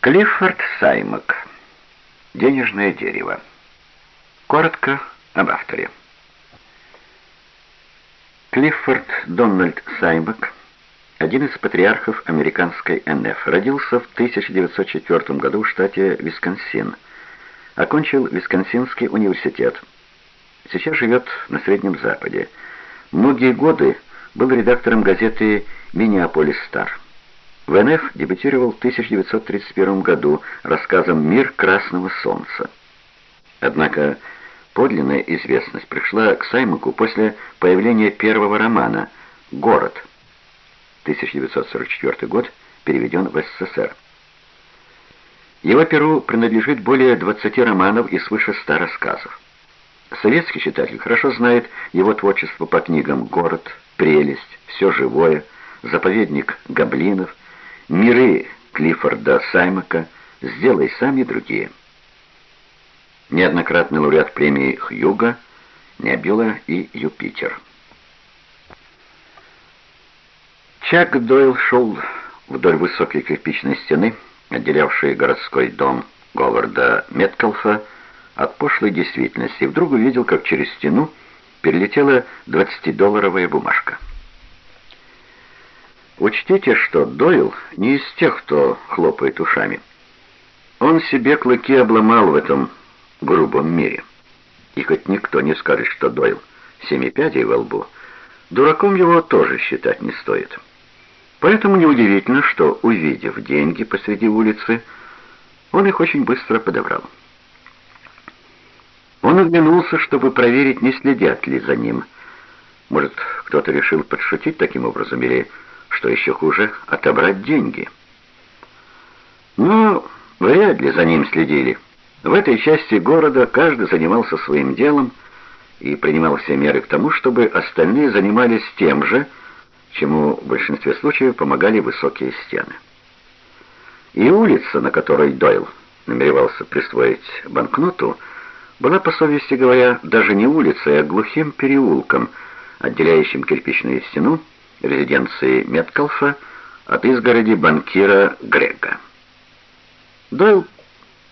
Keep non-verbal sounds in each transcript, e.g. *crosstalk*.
Клиффорд Саймак. Денежное дерево. Коротко об авторе. Клиффорд Дональд Саймак, один из патриархов американской НФ, родился в 1904 году в штате Висконсин. Окончил Висконсинский университет. Сейчас живет на Среднем Западе. Многие годы был редактором газеты «Миннеаполис Стар». В НФ дебютировал в 1931 году рассказом «Мир красного солнца». Однако подлинная известность пришла к Саймаку после появления первого романа «Город». 1944 год переведен в СССР. Его перу принадлежит более 20 романов и свыше 100 рассказов. Советский читатель хорошо знает его творчество по книгам «Город», «Прелесть», «Все живое», «Заповедник Гоблинов», Миры Клиффорда Саймака, «Сделай сам» и другие. Неоднократный лауреат премии Хьюга, Небюла и Юпитер. Чак Дойл шел вдоль высокой кирпичной стены, отделявшей городской дом Говарда Меткалфа от пошлой действительности, и вдруг увидел, как через стену перелетела 20-долларовая бумажка. Учтите, что Дойл не из тех, кто хлопает ушами. Он себе клыки обломал в этом грубом мире. И хоть никто не скажет, что Дойл семипядей во лбу, дураком его тоже считать не стоит. Поэтому неудивительно, что, увидев деньги посреди улицы, он их очень быстро подобрал. Он оглянулся, чтобы проверить, не следят ли за ним. Может, кто-то решил подшутить таким образом, или что еще хуже, отобрать деньги. Но вряд ли за ним следили. В этой части города каждый занимался своим делом и принимал все меры к тому, чтобы остальные занимались тем же, чему в большинстве случаев помогали высокие стены. И улица, на которой Дойл намеревался присвоить банкноту, была, по совести говоря, даже не улицей, а глухим переулком, отделяющим кирпичную стену резиденции Меткалфа от изгороди банкира Грега. Дойл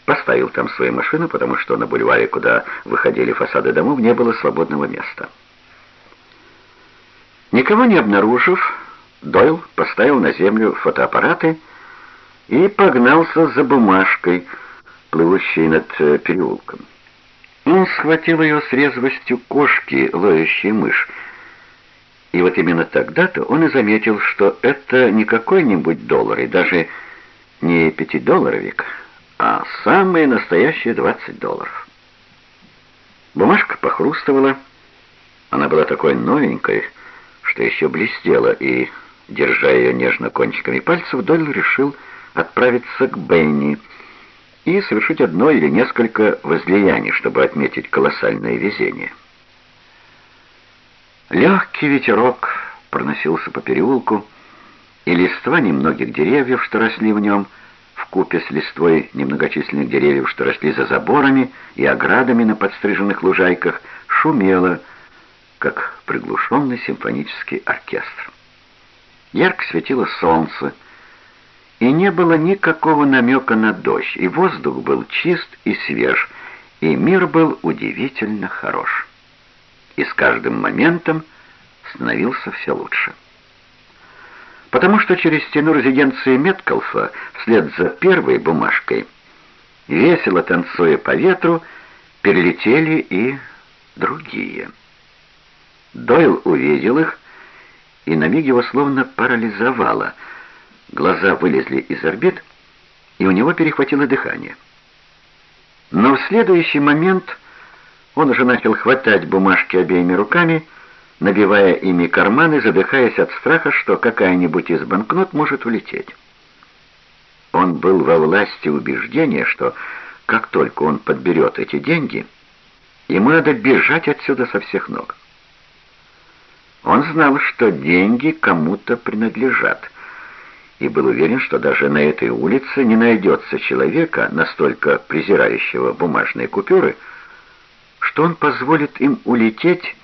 поставил там свою машину, потому что на бульваре, куда выходили фасады домов, не было свободного места. Никого не обнаружив, Дойл поставил на землю фотоаппараты и погнался за бумажкой, плывущей над э, переулком. Он схватил ее с резвостью кошки, лающей мышь, и вот именно тогда-то он и заметил, что это не какой-нибудь доллар, и даже не пятидолларовик, а самые настоящие 20 долларов. Бумажка похрустывала, она была такой новенькой, что еще блестела, и, держа ее нежно кончиками пальцев, Дойл решил отправиться к Бенни и совершить одно или несколько возлияний, чтобы отметить колоссальное везение. Легкий ветерок проносился по переулку, и листва немногих деревьев, что росли в нем, вкупе с листвой немногочисленных деревьев, что росли за заборами и оградами на подстриженных лужайках, шумела, как приглушенный симфонический оркестр. Ярко светило солнце, и не было никакого намека на дождь, и воздух был чист и свеж, и мир был удивительно хорош и с каждым моментом становился все лучше. Потому что через стену резиденции Меткалфа, вслед за первой бумажкой, весело танцуя по ветру, перелетели и другие. Дойл увидел их, и на миг его словно парализовало. Глаза вылезли из орбит, и у него перехватило дыхание. Но в следующий момент он уже начал хватать бумажки обеими руками, набивая ими карманы, задыхаясь от страха, что какая-нибудь из банкнот может улететь. Он был во власти убеждения, что как только он подберет эти деньги, ему надо бежать отсюда со всех ног. Он знал, что деньги кому-то принадлежат, и был уверен, что даже на этой улице не найдется человека, настолько презирающего бумажные купюры, что он позволит им улететь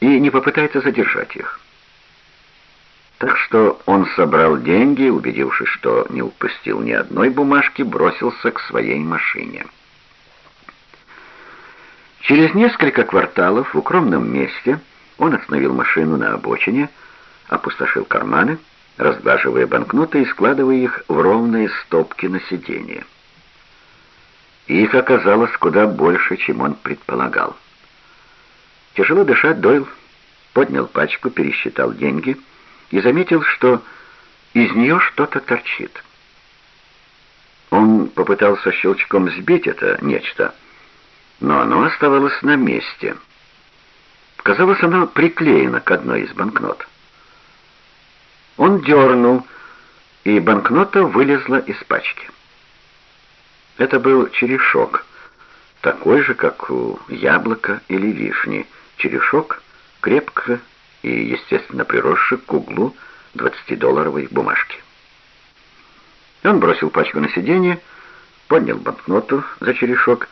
и не попытается задержать их. Так что он собрал деньги, убедившись, что не упустил ни одной бумажки, бросился к своей машине. Через несколько кварталов в укромном месте он остановил машину на обочине, опустошил карманы, разглаживая банкноты и складывая их в ровные стопки на сиденье. Их оказалось куда больше, чем он предполагал. Тяжело дыша, Дойл поднял пачку, пересчитал деньги и заметил, что из нее что-то торчит. Он попытался щелчком сбить это нечто, но оно оставалось на месте. Казалось, оно приклеено к одной из банкнот. Он дернул, и банкнота вылезла из пачки. Это был черешок, такой же, как у яблока или вишни. Черешок крепко и, естественно, приросший к углу 20-долларовой бумажки. Он бросил пачку на сиденье, поднял банкноту за черешок,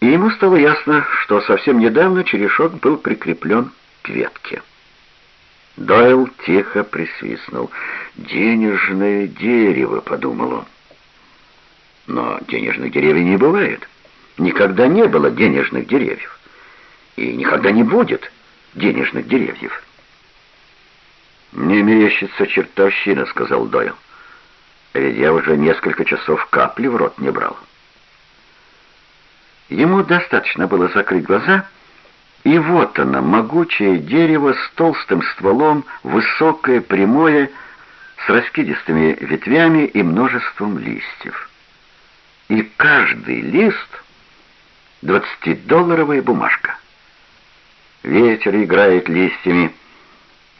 и ему стало ясно, что совсем недавно черешок был прикреплен к ветке. Дойл тихо присвистнул. «Денежное дерево», — подумал он. Но денежных деревьев не бывает. Никогда не было денежных деревьев. И никогда не будет денежных деревьев. «Мне мерещится чертовщина», — сказал Дойл. «Ведь я уже несколько часов капли в рот не брал». Ему достаточно было закрыть глаза — и вот оно, могучее дерево с толстым стволом, высокое, прямое, с раскидистыми ветвями и множеством листьев. И каждый лист — двадцатидолларовая бумажка. Ветер играет листьями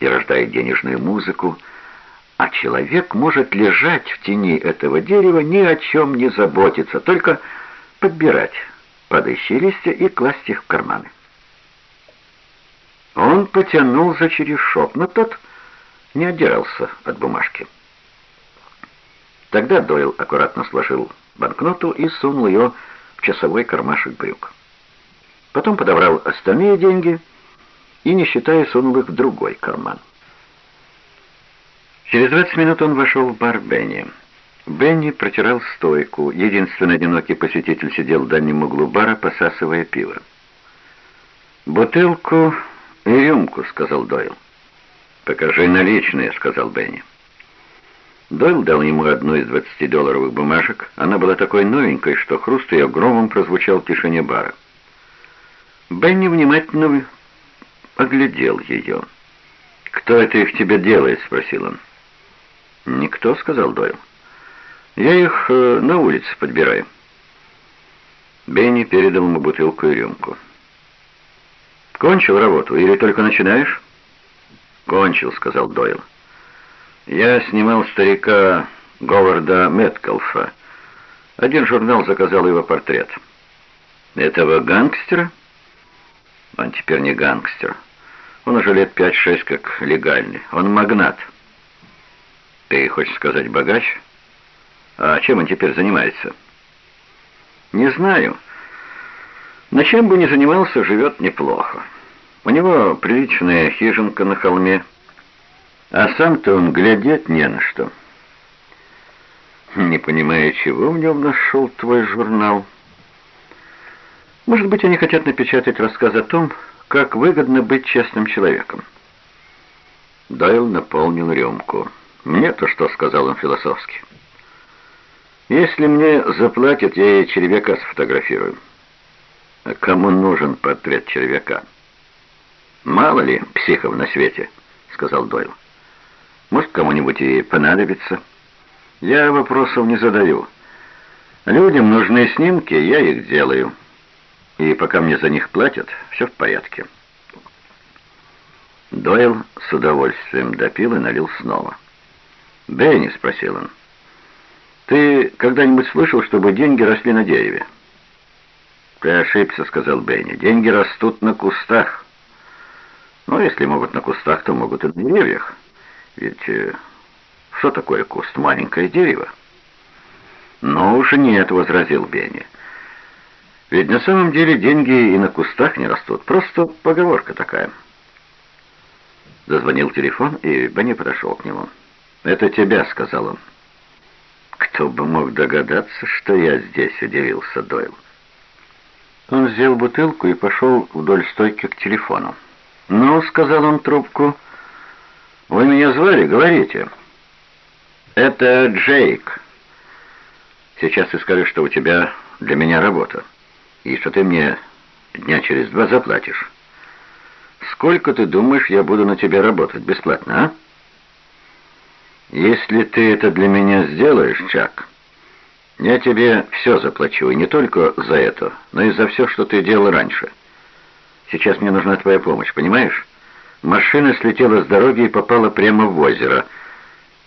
и рождает денежную музыку, а человек может лежать в тени этого дерева, ни о чем не заботиться, только подбирать падающие листья и класть их в карманы. Он потянул за черешок, но тот не отдирался от бумажки. Тогда Дойл аккуратно сложил банкноту и сунул ее в часовой кармашек брюк. Потом подобрал остальные деньги и, не считая, сунул их в другой карман. Через 20 минут он вошел в бар Бенни. Бенни протирал стойку. Единственный одинокий посетитель сидел в дальнем углу бара, посасывая пиво. Бутылку «И рюмку», — сказал Дойл. «Покажи наличные», — сказал Бенни. Дойл дал ему одну из двадцатидолларовых бумажек. Она была такой новенькой, что хруст ее громом прозвучал в тишине бара. Бенни внимательно оглядел ее. «Кто это их тебе делает?» — спросил он. «Никто», — сказал Дойл. «Я их э, на улице подбираю». Бенни передал ему бутылку и рюмку. «Кончил работу или только начинаешь?» «Кончил», — сказал Дойл. «Я снимал старика Говарда Меткалфа. Один журнал заказал его портрет». «Этого гангстера?» «Он теперь не гангстер. Он уже лет пять-шесть как легальный. Он магнат». «Ты хочешь сказать богач? А чем он теперь занимается?» «Не знаю». Но чем бы ни занимался, живет неплохо. У него приличная хижинка на холме, а сам-то он глядеть не на что. Не понимаю, чего в нем нашел твой журнал. Может быть, они хотят напечатать рассказ о том, как выгодно быть честным человеком. Дойл наполнил рюмку. «Мне-то что?» — сказал он философски. «Если мне заплатят, я и червяка сфотографирую». А кому нужен портрет червяка? Мало ли психов на свете, сказал Дойл. Может, кому-нибудь и понадобится. Я вопросов не задаю. Людям нужны снимки, я их делаю. И пока мне за них платят, все в порядке. Дойл с удовольствием допил и налил снова. «Бенни», — спросил он, — «ты когда-нибудь слышал, чтобы деньги росли на дереве?» «Ты ошибся», — сказал Бенни. «Деньги растут на кустах». «Ну, если могут на кустах, то могут и на деревьях. Ведь э, что такое куст? Маленькое дерево». «Ну уж нет», — возразил Бенни. «Ведь на самом деле деньги и на кустах не растут. Просто поговорка такая». Зазвонил телефон, и Бенни подошел к нему. «Это тебя», — сказал он. «Кто бы мог догадаться, что я здесь?» — удивился Дойл. Он взял бутылку и пошел вдоль стойки к телефону. «Ну», — сказал он трубку, — «вы меня звали? Говорите». «Это Джейк. Сейчас ты скажешь, что у тебя для меня работа, и что ты мне дня через два заплатишь. Сколько, ты думаешь, я буду на тебя работать бесплатно, а?» «Если ты это для меня сделаешь, Чак, я тебе все заплачу, и не только за это, но и за все, что ты делал раньше. Сейчас мне нужна твоя помощь, понимаешь? Машина слетела с дороги и попала прямо в озеро,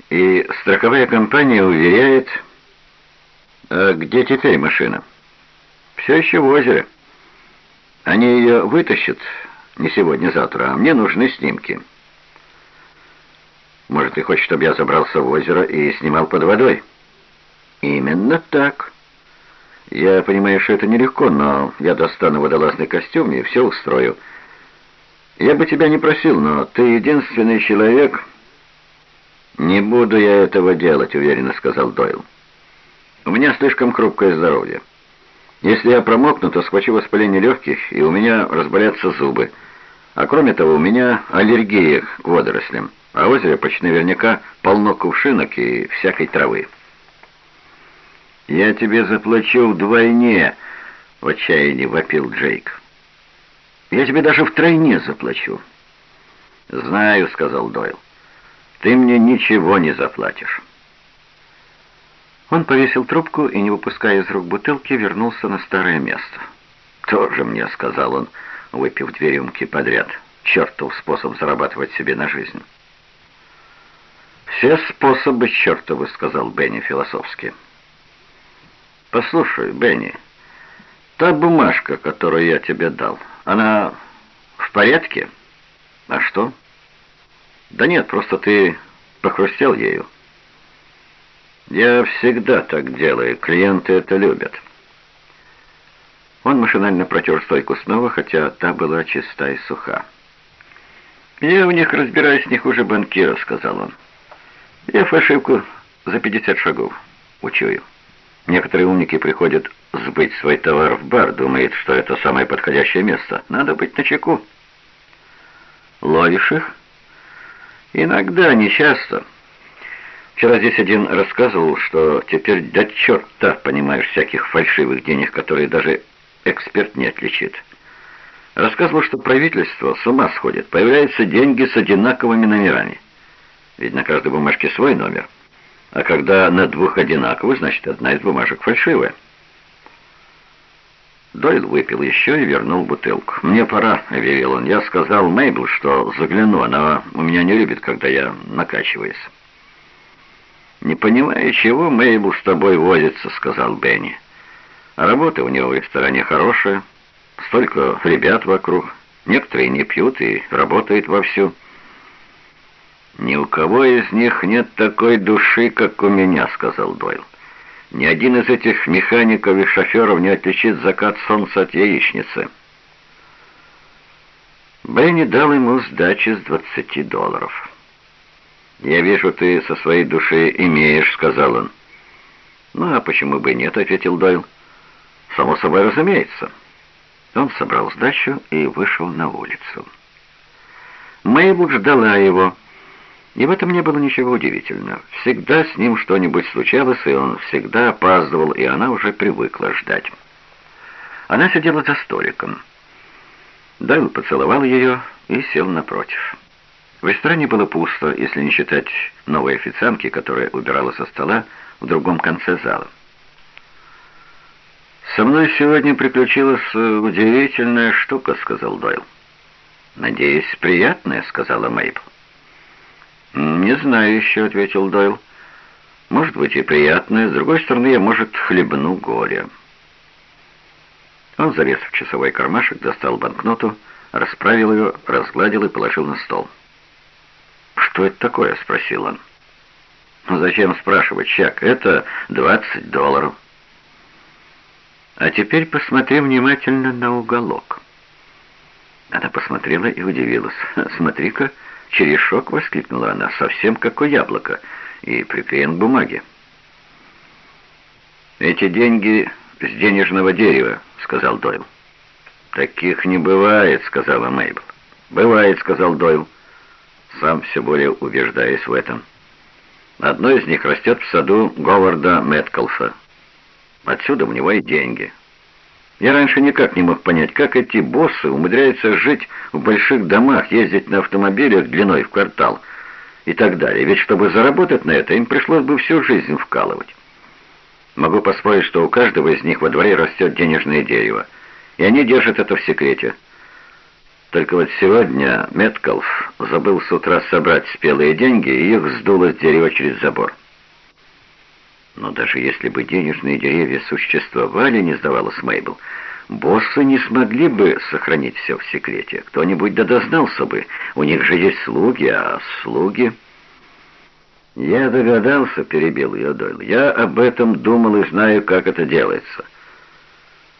и страховая компания уверяет... А где теперь машина? Все еще в озере. Они ее вытащат не сегодня-завтра, а мне нужны снимки». Может, ты хочешь, чтобы я забрался в озеро и снимал под водой? Именно так. Я понимаю, что это нелегко, но я достану водолазный костюм и все устрою. Я бы тебя не просил, но ты единственный человек... «Не буду я этого делать», — уверенно сказал Дойл. «У меня слишком хрупкое здоровье. Если я промокну, то схвачу воспаление легких, и у меня разболятся зубы. А кроме того, у меня аллергия к водорослям» а озеро почти наверняка полно кувшинок и всякой травы. «Я тебе заплачу вдвойне!» — в отчаянии вопил Джейк. «Я тебе даже втройне заплачу». «Знаю», — сказал Дойл. «Ты мне ничего не заплатишь». Он повесил трубку и, не выпуская из рук бутылки, вернулся на старое место. «Тоже мне», — сказал он, выпив две рюмки подряд. «Чертов способ зарабатывать себе на жизнь». «Все способы чертовы», — сказал Бенни философски. «Послушай, Бенни, та бумажка, которую я тебе дал, она в порядке? А что?» «Да нет, просто ты похрустел ею». «Я всегда так делаю, клиенты это любят». Он машинально протер стойку снова, хотя та была чиста и суха. «Я в них разбираюсь не хуже банкира», — сказал он. Я фальшивку за 50 шагов учую. Некоторые умники приходят сбыть свой товар в бар, думают, что это самое подходящее место. Надо быть начеку. Ловишь их? Иногда, не часто. Вчера здесь один рассказывал, что теперь до черта понимаешь всяких фальшивых денег, которые даже эксперт не отличит. Рассказывал, что правительство с ума сходит, появляются деньги с одинаковыми номерами. Ведь на каждой бумажке свой номер. А когда на двух одинаковых, значит, одна из бумажек фальшивая. Дойл выпил еще и вернул бутылку. «Мне пора», — объявил он. «Я сказал Мейбл, что загляну. Она у меня не любит, когда я накачиваюсь». «Не понимаю, чего Мейбл с тобой возится», — сказал Бенни. «А работа у него в ресторане хорошая. Столько ребят вокруг. Некоторые не пьют и работают вовсю». «Ни у кого из них нет такой души, как у меня», — сказал Дойл. «Ни один из этих механиков и шоферов не отличит закат солнца от яичницы». Бенни дал ему сдачи с двадцати долларов. «Я вижу, ты со своей души имеешь», — сказал он. «Ну, а почему бы нет?» — ответил Дойл. «Само собой разумеется». Он собрал сдачу и вышел на улицу. Мэйбл ждала его. И в этом не было ничего удивительного. Всегда с ним что-нибудь случалось, и он всегда опаздывал, и она уже привыкла ждать. Она сидела за столиком. Дайл поцеловал ее и сел напротив. В ресторане было пусто, если не считать новой официантки, которая убирала со стола в другом конце зала. «Со мной сегодня приключилась удивительная штука», — сказал Дойл. «Надеюсь, приятная», — сказала Мейбл. «Не знаю еще», — ответил Дойл. «Может быть и приятное. С другой стороны, я, может, хлебну горе». Он залез в часовой кармашек, достал банкноту, расправил ее, разгладил и положил на стол. «Что это такое?» — спросил он. «Ну зачем спрашивать, Чак? Это двадцать долларов». «А теперь посмотри внимательно на уголок». Она посмотрела и удивилась. «Смотри-ка, черешок!» — воскликнула она. «Совсем как у яблока. И приклеен к бумаге». «Эти деньги с денежного дерева», — сказал Дойл. «Таких не бывает», — сказала Мейбл. «Бывает», — сказал Дойл, сам все более убеждаясь в этом. «Одно из них растет в саду Говарда Мэткалфа. Отсюда у него и деньги». Я раньше никак не мог понять, как эти боссы умудряются жить в больших домах, ездить на автомобилях длиной в квартал и так далее. Ведь чтобы заработать на это, им пришлось бы всю жизнь вкалывать. Могу поспорить, что у каждого из них во дворе растет денежное дерево, и они держат это в секрете. Только вот сегодня Меткалф забыл с утра собрать спелые деньги, и их сдуло с дерева через забор. Но даже если бы денежные деревья существовали, не сдавалась Мейбл, боссы не смогли бы сохранить все в секрете. Кто-нибудь да дознался бы. У них же есть слуги, а слуги... «Я догадался», — перебил ее Дойл. «Я об этом думал и знаю, как это делается.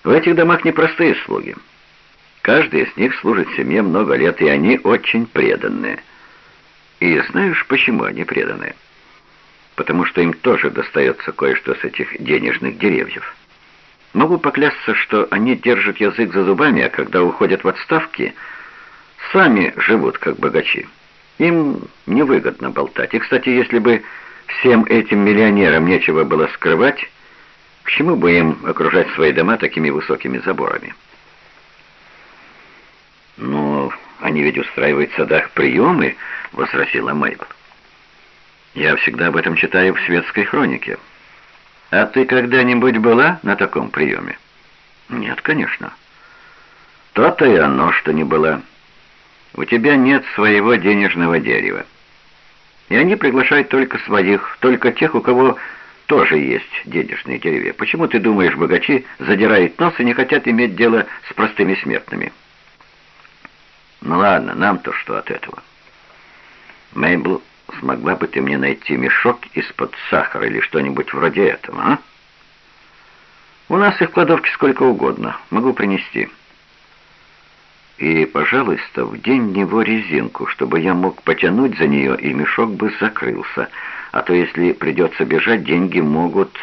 В этих домах непростые слуги. Каждый из них служит семье много лет, и они очень преданные. И знаешь, почему они преданные?» Потому что им тоже достается кое-что с этих денежных деревьев. Могу поклясться, что они держат язык за зубами, а когда уходят в отставки, сами живут как богачи. Им невыгодно болтать. И, кстати, если бы всем этим миллионерам нечего было скрывать, к чему бы им окружать свои дома такими высокими заборами? «Но они ведь устраивают в садах приемы», — возразила Мейбл. Я всегда об этом читаю в светской хронике. А ты когда-нибудь была на таком приеме? Нет, конечно. То-то и оно, что не была. У тебя нет своего денежного дерева. И они приглашают только своих, только тех, у кого тоже есть денежные деревья. Почему, ты думаешь, богачи задирают нос и не хотят иметь дело с простыми смертными? Ну ладно, нам-то что от этого? Мейбл смогла бы ты мне найти мешок из-под сахара или что-нибудь вроде этого, а? У нас их в кладовке сколько угодно. Могу принести. И, пожалуйста, в него резинку, чтобы я мог потянуть за нее, и мешок бы закрылся. А то, если придется бежать, деньги могут...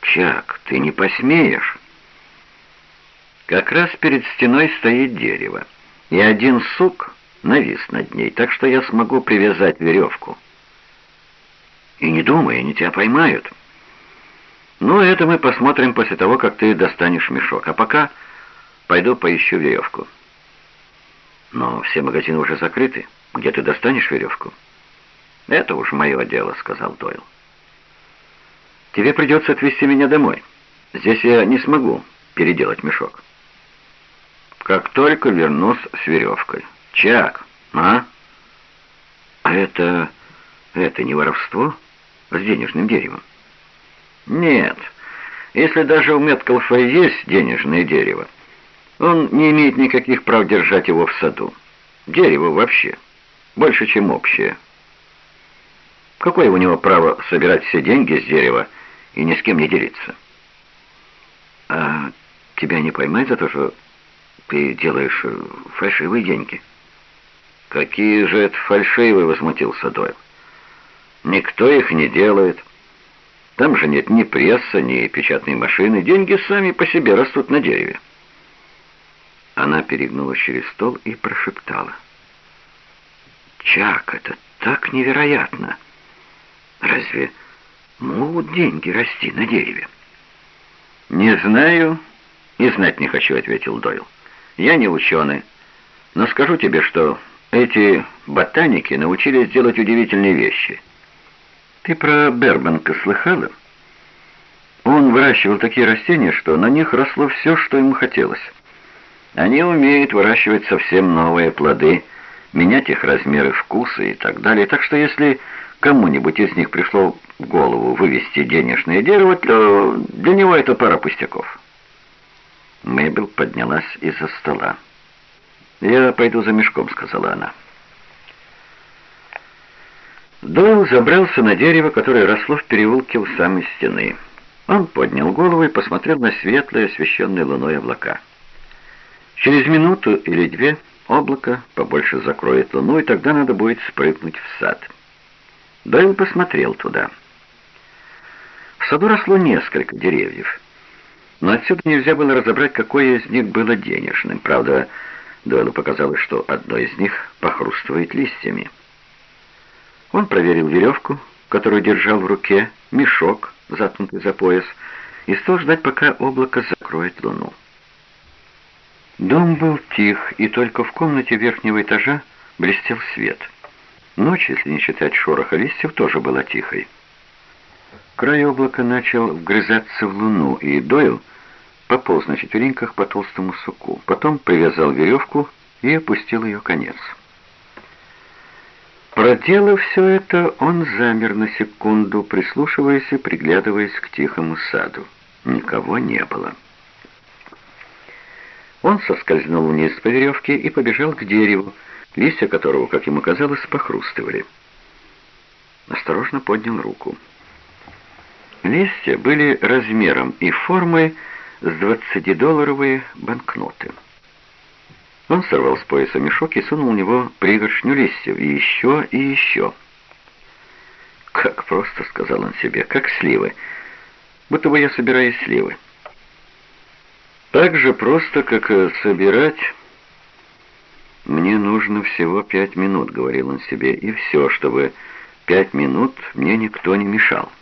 Чак, ты не посмеешь. Как раз перед стеной стоит дерево, и один сук навис над ней, так что я смогу привязать веревку. И не думай, они тебя поймают. Ну, это мы посмотрим после того, как ты достанешь мешок. А пока пойду поищу веревку. Но все магазины уже закрыты. Где ты достанешь веревку? Это уж мое дело, сказал Дойл. Тебе придется отвезти меня домой. Здесь я не смогу переделать мешок. Как только вернусь с веревкой. Чак, а? А это... это не воровство с денежным деревом? Нет. Если даже у Меткалфа есть денежное дерево, он не имеет никаких прав держать его в саду. Дерево вообще. Больше, чем общее. Какое у него право собирать все деньги с дерева и ни с кем не делиться? А тебя не поймать за то, что ты делаешь фальшивые деньги?» «Какие же это фальшивые!» — возмутился Дойл. «Никто их не делает. Там же нет ни пресса, ни печатной машины. Деньги сами по себе растут на дереве». Она перегнула через стол и прошептала. «Чак, это так невероятно! Разве могут деньги расти на дереве?» «Не знаю и знать не хочу», — ответил Дойл. «Я не ученый, но скажу тебе, что эти ботаники научились делать удивительные вещи. Ты про Бербанка слыхала? Он выращивал такие растения, что на них росло все, что ему хотелось. Они умеют выращивать совсем новые плоды, менять их размеры, вкусы и так далее. Так что если кому-нибудь из них пришло в голову вывести денежное дерево, то для него это пара пустяков. Мэйбл поднялась из-за стола. «Я пойду за мешком», — сказала она. Дойл забрался на дерево, которое росло в переулке у самой стены. Он поднял голову и посмотрел на светлые, освещенные луной облака. Через минуту или две облако побольше закроет луну, и тогда надо будет спрыгнуть в сад. Дойл посмотрел туда. В саду росло несколько деревьев, но отсюда нельзя было разобрать, какое из них было денежным. Правда, Дойлу показалось, что одно из них похрустывает листьями. Он проверил веревку, которую держал в руке, мешок, заткнутый за пояс, и стал ждать, пока облако закроет луну. Дом был тих, и только в комнате верхнего этажа блестел свет. Ночь, если не считать шороха листьев, тоже была тихой. Край облака начал вгрызаться в луну, и Дойл пополз на четвереньках по толстому суку. Потом привязал веревку и опустил ее конец. Проделав все это, он замер на секунду, прислушиваясь и приглядываясь к тихому саду. Никого не было. Он соскользнул вниз по веревке и побежал к дереву, листья которого, как ему казалось, похрустывали. Осторожно поднял руку. Листья были размером и формой с двадцатидолларовые банкноты. Он сорвал с пояса мешок и сунул в него пригоршню листьев, и еще, и еще. «Как просто», — сказал он себе, — «как сливы, будто бы я собираю сливы». Так же просто, как собирать... «Мне нужно всего пять минут», — говорил он себе, — «и все, чтобы пять минут мне никто не мешал».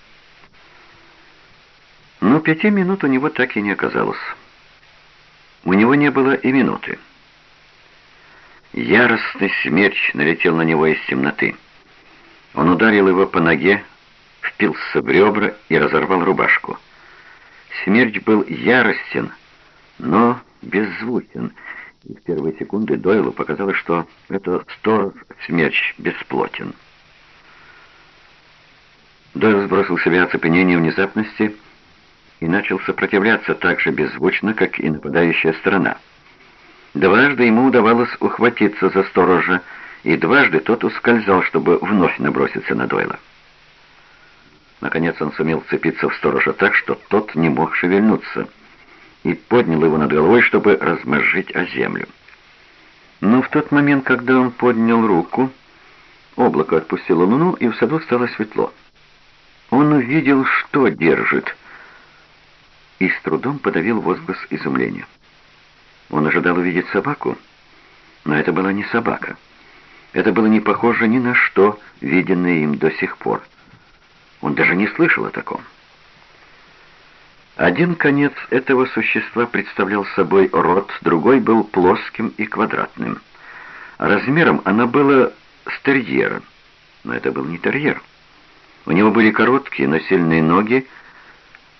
Но пяти минут у него так и не оказалось. У него не было и минуты. Яростный смерч налетел на него из темноты. Он ударил его по ноге, впился в ребра и разорвал рубашку. Смерч был яростен, но беззвучен, и в первые секунды Дойлу показалось, что это сторож смерч бесплотен. Дойл сбросил себя оцепенение внезапности и начал сопротивляться так же беззвучно, как и нападающая сторона. Дважды ему удавалось ухватиться за сторожа, и дважды тот ускользал, чтобы вновь наброситься на Дойла. Наконец он сумел цепиться в сторожа так, что тот не мог шевельнуться, и поднял его над головой, чтобы размозжить о землю. Но в тот момент, когда он поднял руку, облако отпустило луну, и в саду стало светло. Он увидел, что держит, и с трудом подавил возглас изумления. Он ожидал увидеть собаку, но это была не собака. Это было не похоже ни на что, виденное им до сих пор. Он даже не слышал о таком. Один конец этого существа представлял собой рот, другой был плоским и квадратным. Размером она была с терьера, но это был не терьер. У него были короткие, но сильные ноги,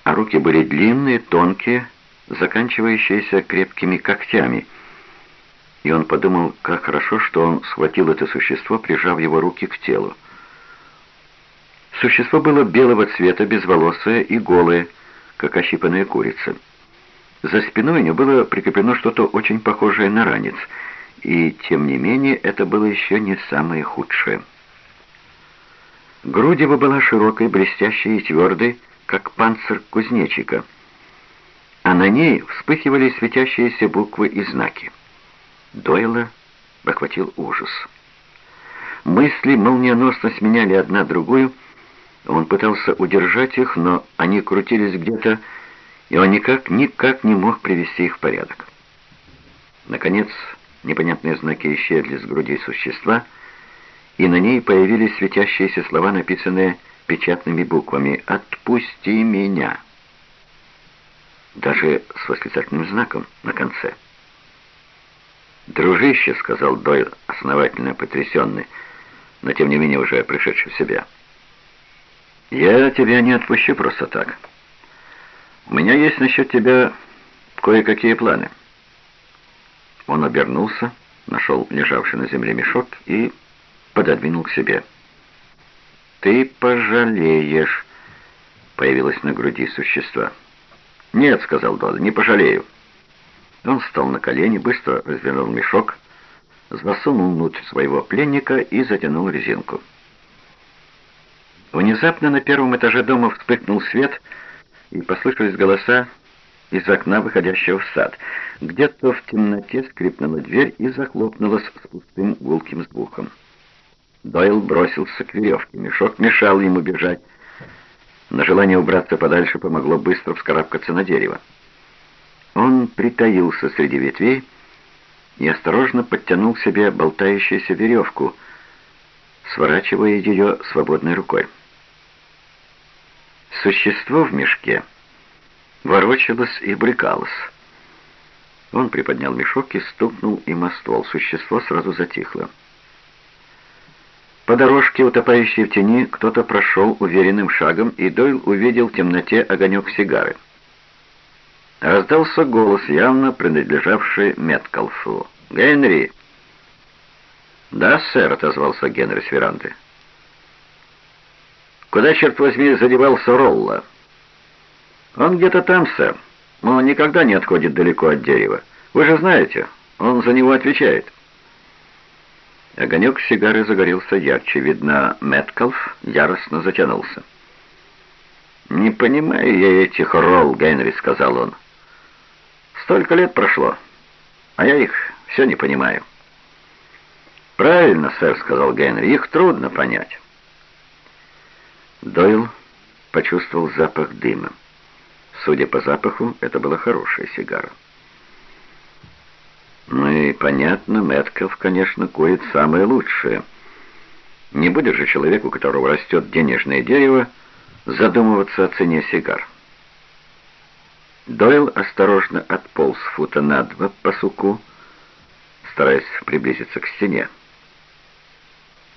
а руки были длинные, тонкие, заканчивающиеся крепкими когтями. И он подумал, как хорошо, что он схватил это существо, прижав его руки к телу. Существо было белого цвета, безволосое и голое, как ощипанная курица. За спиной у него было прикреплено что-то очень похожее на ранец, и, тем не менее, это было еще не самое худшее. Грудь его была широкой, блестящей и твердой, как панцирь кузнечика — а на ней вспыхивали светящиеся буквы и знаки. Дойла охватил ужас. Мысли молниеносно сменяли одна другую, он пытался удержать их, но они крутились где-то, и он никак, никак не мог привести их в порядок. Наконец, непонятные знаки исчезли с груди существа, и на ней появились светящиеся слова, написанные печатными буквами «Отпусти меня» даже с восклицательным знаком на конце. «Дружище», — сказал Дойл, основательно потрясенный, но тем не менее уже пришедший в себя, — «я тебя не отпущу просто так. У меня есть насчет тебя кое-какие планы». Он обернулся, нашел лежавший на земле мешок и пододвинул к себе. «Ты пожалеешь», — появилось на груди существа. «Нет», — сказал Дода, — «не пожалею». Он встал на колени, быстро развернул мешок, засунул внутрь своего пленника и затянул резинку. Внезапно на первом этаже дома вспыхнул свет, и послышались голоса из окна, выходящего в сад. Где-то в темноте скрипнула дверь и захлопнулась с пустым гулким звуком. Дойл бросился к веревке. Мешок мешал ему бежать. На желание убраться подальше помогло быстро вскарабкаться на дерево. Он притаился среди ветвей и осторожно подтянул к себе болтающуюся веревку, сворачивая ее свободной рукой. Существо в мешке ворочалось и брыкалось. Он приподнял мешок и стукнул им о ствол. Существо сразу затихло. По дорожке, утопающей в тени, кто-то прошел уверенным шагом, и Дойл увидел в темноте огонек сигары. Раздался голос, явно принадлежавший Меткалфу. «Генри!» «Да, сэр», — отозвался Генри с веранды. «Куда, черт возьми, задевался Ролла?» «Он где-то там, сэр, но никогда не отходит далеко от дерева. Вы же знаете, он за него отвечает». Огонек сигары загорелся ярче. Видно, Мэткалф яростно затянулся. «Не понимаю я этих ролл, Генри», — сказал он. «Столько лет прошло, а я их все не понимаю». «Правильно, сэр», — сказал Генри, — «их трудно понять». Дойл почувствовал запах дыма. Судя по запаху, это была хорошая сигара. Ну и понятно, Мэтков, конечно, курит самое лучшее. Не будет же человеку, у которого растет денежное дерево, задумываться о цене сигар. Дойл осторожно отполз фута на два по суку, стараясь приблизиться к стене.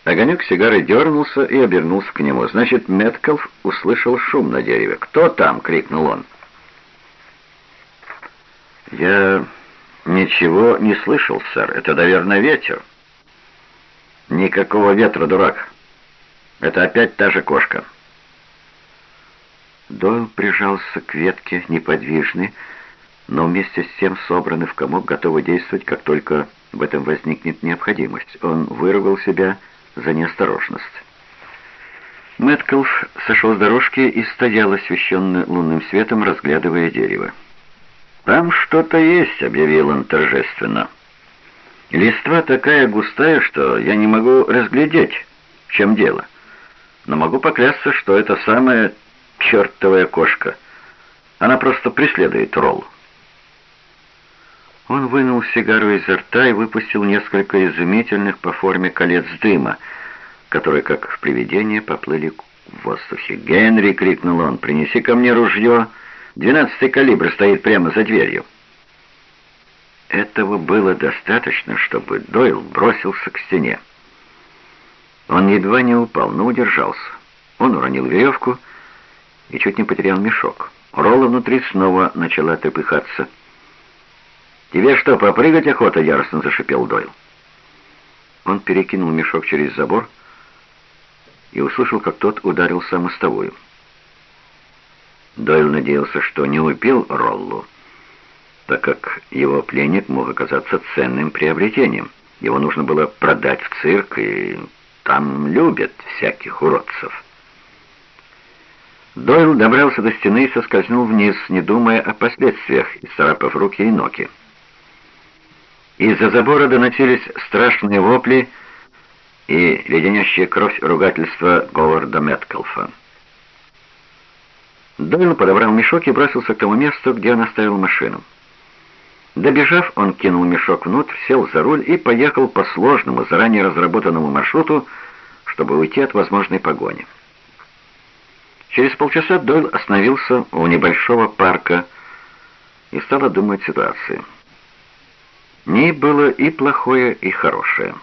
Огонек сигары дернулся и обернулся к нему. Значит, Меткалф услышал шум на дереве. «Кто там?» — крикнул он. «Я ничего не слышал, сэр. Это, наверное, ветер». «Никакого ветра, дурак. Это опять та же кошка». Дойл прижался к ветке, неподвижный, но вместе с тем собранный в комок, готовый действовать, как только в этом возникнет необходимость. Он выругал себя за неосторожность. Мэткалф сошел с дорожки и стоял, освещенный лунным светом, разглядывая дерево. «Там что-то есть», — объявил он торжественно. «Листва такая густая, что я не могу разглядеть, в чем дело. Но могу поклясться, что это самая чертовая кошка. Она просто преследует Ролл». Он вынул сигару изо рта и выпустил несколько изумительных по форме колец дыма, которые, как в привидение, поплыли в воздухе. «Генри!» — крикнул он. «Принеси ко мне ружье!» Двенадцатый калибр стоит прямо за дверью. Этого было достаточно, чтобы Дойл бросился к стене. Он едва не упал, но удержался. Он уронил веревку и чуть не потерял мешок. Ролла внутри снова начала трепыхаться. «Тебе что, попрыгать охота?» — яростно зашипел Дойл. Он перекинул мешок через забор и услышал, как тот ударился о мостовую. Дойл надеялся, что не убил Роллу, так как его пленник мог оказаться ценным приобретением. Его нужно было продать в цирк, и там любят всяких уродцев. Дойл добрался до стены и соскользнул вниз, не думая о последствиях, исцарапав руки и ноги. Из-за забора доносились страшные вопли и леденящая кровь ругательства Говарда Меткалфа. Дойл подобрал мешок и бросился к тому месту, где он оставил машину. Добежав, он кинул мешок внутрь, сел за руль и поехал по сложному, заранее разработанному маршруту, чтобы уйти от возможной погони. Через полчаса Дойл остановился у небольшого парка и стал думать ситуации. Не было и плохое, и хорошее.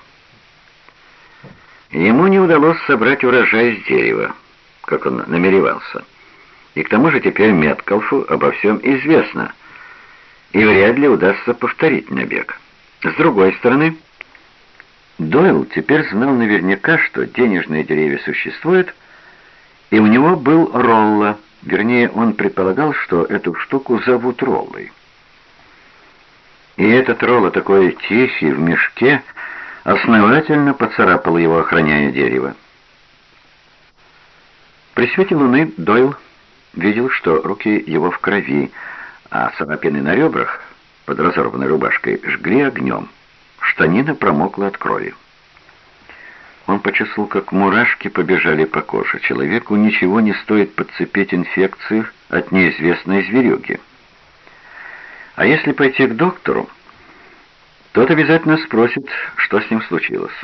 Ему не удалось собрать урожай с дерева, как он намеревался. И к тому же теперь Меткалфу обо всем известно, и вряд ли удастся повторить набег. С другой стороны, Дойл теперь знал наверняка, что денежные деревья существуют, и у него был Ролла, вернее, он предполагал, что эту штуку зовут Роллой. И этот Ролла, такой тихий, в мешке, основательно поцарапал его, охраняя дерево. При свете луны Дойл видел, что руки его в крови, а царапины на ребрах под разорванной рубашкой жгли огнем. Штанина промокла от крови. Он почувствовал, как мурашки побежали по коже. Человеку ничего не стоит подцепить инфекцию от неизвестной зверюги. А если пойти к доктору, тот обязательно спросит, что с ним случилось.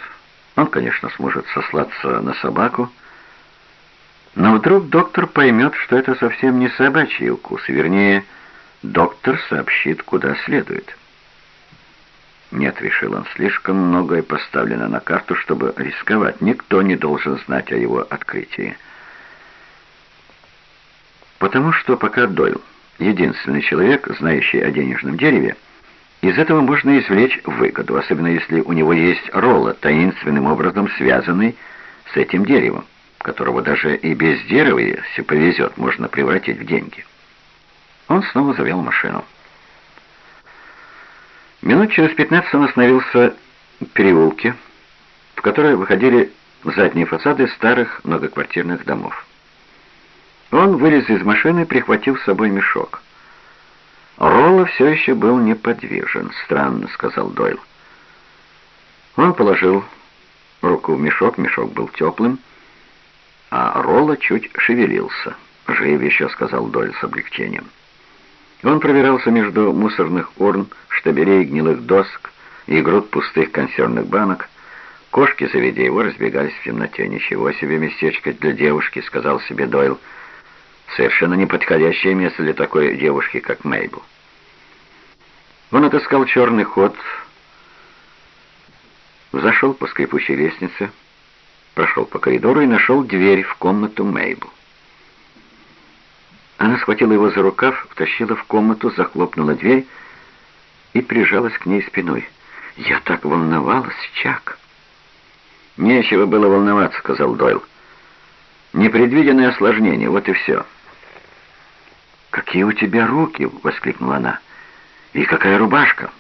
Он, конечно, сможет сослаться на собаку, но вдруг доктор поймет, что это совсем не собачий укус, вернее, доктор сообщит, куда следует. Нет, решил он, слишком многое поставлено на карту, чтобы рисковать. Никто не должен знать о его открытии. Потому что пока Дойл единственный человек, знающий о денежном дереве, из этого можно извлечь выгоду, особенно если у него есть Ролла, таинственным образом связанный с этим деревом, которого даже и без дерева, если повезет, можно превратить в деньги. Он снова завел машину. Минут через пятнадцать он остановился в переулке, в которой выходили задние фасады старых многоквартирных домов. Он вылез из машины, прихватив с собой мешок. Ролла все еще был неподвижен. «Странно», — сказал Дойл. Он положил руку в мешок, мешок был теплым, а Ролла чуть шевелился. «Жив еще», — сказал Дойл с облегчением. Он пробирался между мусорных урн, штабелей гнилых досок и груд пустых консервных банок. Кошки, заведя его, разбегались в темноте. «Ничего себе местечко для девушки», — сказал себе Дойл. Совершенно неподходящее место для такой девушки, как Мейбл. Он отыскал черный ход, зашел по скрипучей лестнице, прошел по коридору и нашел дверь в комнату Мейбл. Она схватила его за рукав, втащила в комнату, захлопнула дверь и прижалась к ней спиной. «Я так волновалась, Чак!» «Нечего было волноваться», — сказал Дойл. «Непредвиденное осложнение, вот и все». «Какие у тебя руки!» — воскликнула она. «И какая рубашка!»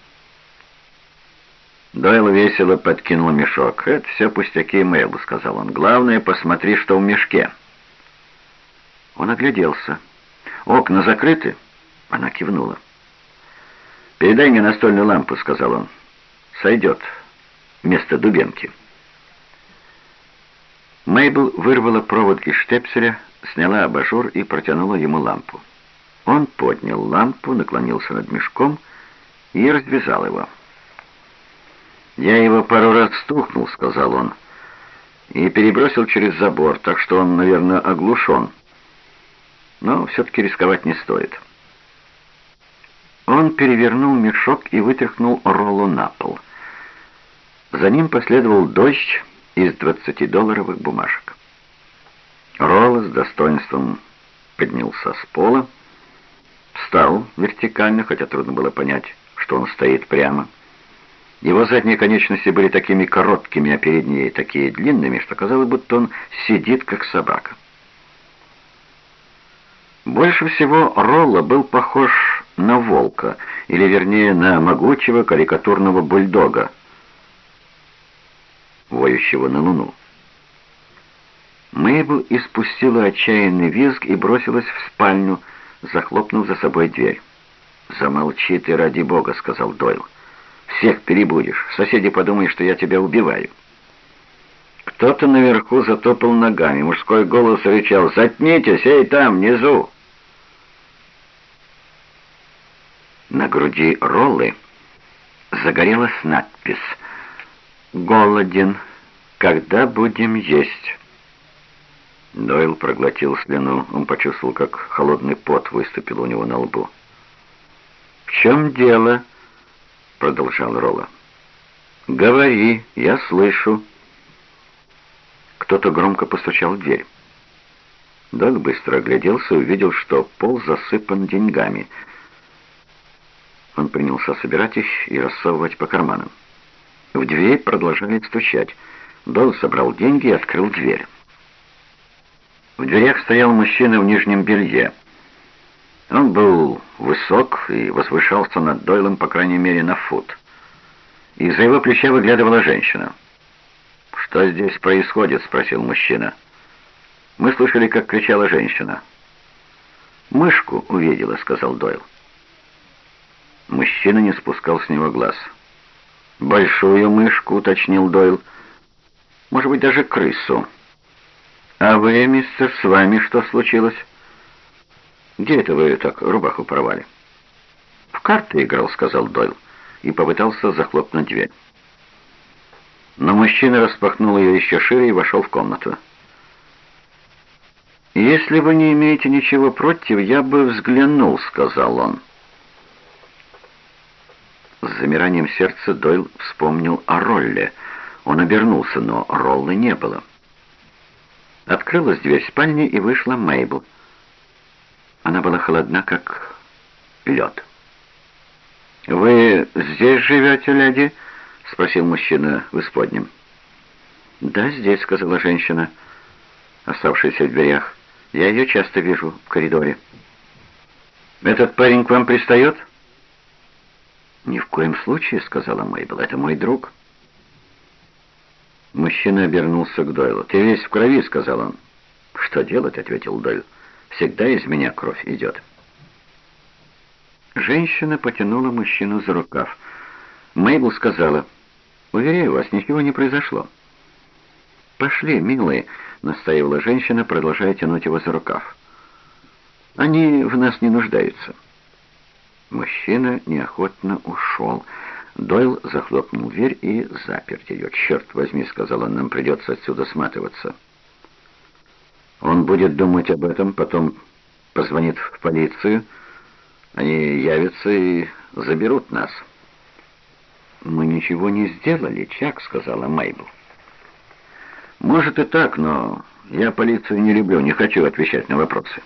Дойл весело подкинул мешок. «Это все пустяки, Мэйл», — сказал он. «Главное, посмотри, что в мешке». Он огляделся. «Окна закрыты?» Она кивнула. «Передай мне настольную лампу», — сказал он. «Сойдет вместо дубенки». Мейбл вырвала провод из штепселя, сняла абажур и протянула ему лампу. Он поднял лампу, наклонился над мешком и развязал его. «Я его пару раз стукнул», — сказал он, — «и перебросил через забор, так что он, наверное, оглушен. Но все-таки рисковать не стоит». Он перевернул мешок и вытряхнул Роллу на пол. За ним последовал дождь из двадцатидолларовых бумажек. Ролла с достоинством поднялся с пола, Встал вертикально, хотя трудно было понять, что он стоит прямо. Его задние конечности были такими короткими, а передние такие длинными, что казалось, будто он сидит, как собака. Больше всего Ролла был похож на волка, или вернее на могучего карикатурного бульдога, воющего на луну. Мейбл испустила отчаянный визг и бросилась в спальню, захлопнув за собой дверь. «Замолчи ты, ради бога», — сказал Дойл. «Всех перебудешь. Соседи подумают, что я тебя убиваю». Кто-то наверху затопал ногами. Мужской голос рычал «Затнитесь, эй, там, внизу!» На груди Роллы загорелась надпись «Голоден. Когда будем есть?» Дойл проглотил слюну. Он почувствовал, как холодный пот выступил у него на лбу. «В чем дело?» — продолжал Ролла. «Говори, я слышу». Кто-то громко постучал в дверь. Дог быстро огляделся и увидел, что пол засыпан деньгами. Он принялся собирать их и рассовывать по карманам. В дверь продолжали стучать. Дойл собрал деньги и открыл дверь. В дверях стоял мужчина в нижнем белье. Он был высок и возвышался над Дойлом, по крайней мере, на фут. Из-за его плеча выглядывала женщина. «Что здесь происходит?» — спросил мужчина. Мы слышали, как кричала женщина. «Мышку увидела», — сказал Дойл. Мужчина не спускал с него глаз. «Большую мышку», — уточнил Дойл. «Может быть, даже крысу». «А вы, мистер, с вами что случилось?» «Где это вы так рубаху порвали?» «В карты играл», — сказал Дойл, и попытался захлопнуть дверь. Но мужчина распахнул ее еще шире и вошел в комнату. «Если вы не имеете ничего против, я бы взглянул», — сказал он. С замиранием сердца Дойл вспомнил о Ролле. Он обернулся, но Роллы не было. Открылась дверь спальни, и вышла Мейбл. Она была холодна, как лед. «Вы здесь живете, леди?» — спросил мужчина в исподнем. «Да, здесь», — сказала женщина, оставшаяся в дверях. «Я ее часто вижу в коридоре». «Этот парень к вам пристает?» «Ни в коем случае», — сказала Мейбл, — «это мой друг». Мужчина обернулся к Дойлу. «Ты весь в крови», — сказал он. «Что делать?» — ответил Дойл. «Всегда из меня кровь идет». Женщина потянула мужчину за рукав. Мейбл сказала, «Уверяю вас, ничего не произошло». «Пошли, милые», — настаивала женщина, продолжая тянуть его за рукав. «Они в нас не нуждаются». Мужчина неохотно ушел. Дойл захлопнул дверь и запер ее. «Черт возьми», — сказал он, — «нам придется отсюда сматываться». Он будет думать об этом, потом позвонит в полицию. Они явятся и заберут нас. «Мы ничего не сделали, Чак», — сказала Мейбл. «Может и так, но я полицию не люблю, не хочу отвечать на вопросы».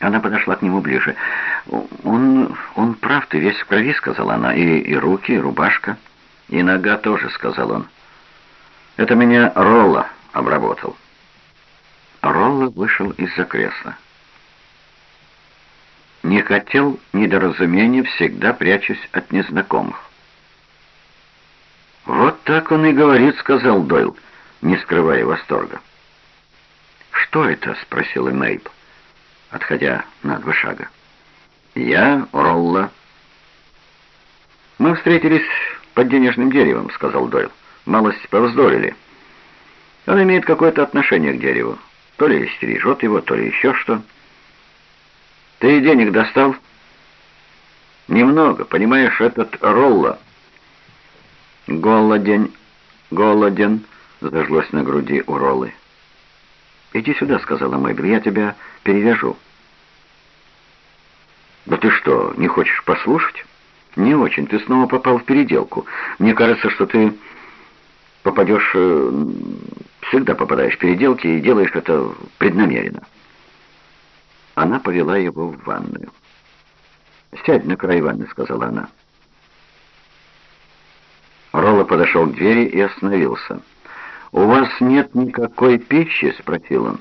Она подошла к нему ближе. «Он, он прав, ты весь в крови», — сказала она. «И, и руки, и рубашка, и нога тоже», — сказал он. «Это меня Ролла обработал». Ролла вышел из-за кресла. Не хотел недоразумений, всегда прячусь от незнакомых. «Вот так он и говорит», — сказал Дойл, не скрывая восторга. «Что это?» — спросила Мейбл отходя на два шага. «Я Ролла». «Мы встретились под денежным деревом», — сказал Дойл. «Малость повздорили. Он имеет какое-то отношение к дереву. То ли стережет его, то ли еще что. Ты денег достал?» «Немного, понимаешь, этот Ролла». «Голоден, голоден», — зажглось на груди у Роллы. «Иди сюда», — сказала Мэйбл, — «я тебя перевяжу». «Да ты что, не хочешь послушать?» «Не очень. Ты снова попал в переделку. Мне кажется, что ты попадешь... Э, всегда попадаешь в переделки и делаешь это преднамеренно». Она повела его в ванную. «Сядь на край ванны», — сказала она. Ролла подошел к двери и остановился. «У вас нет никакой пищи?» — спросил он.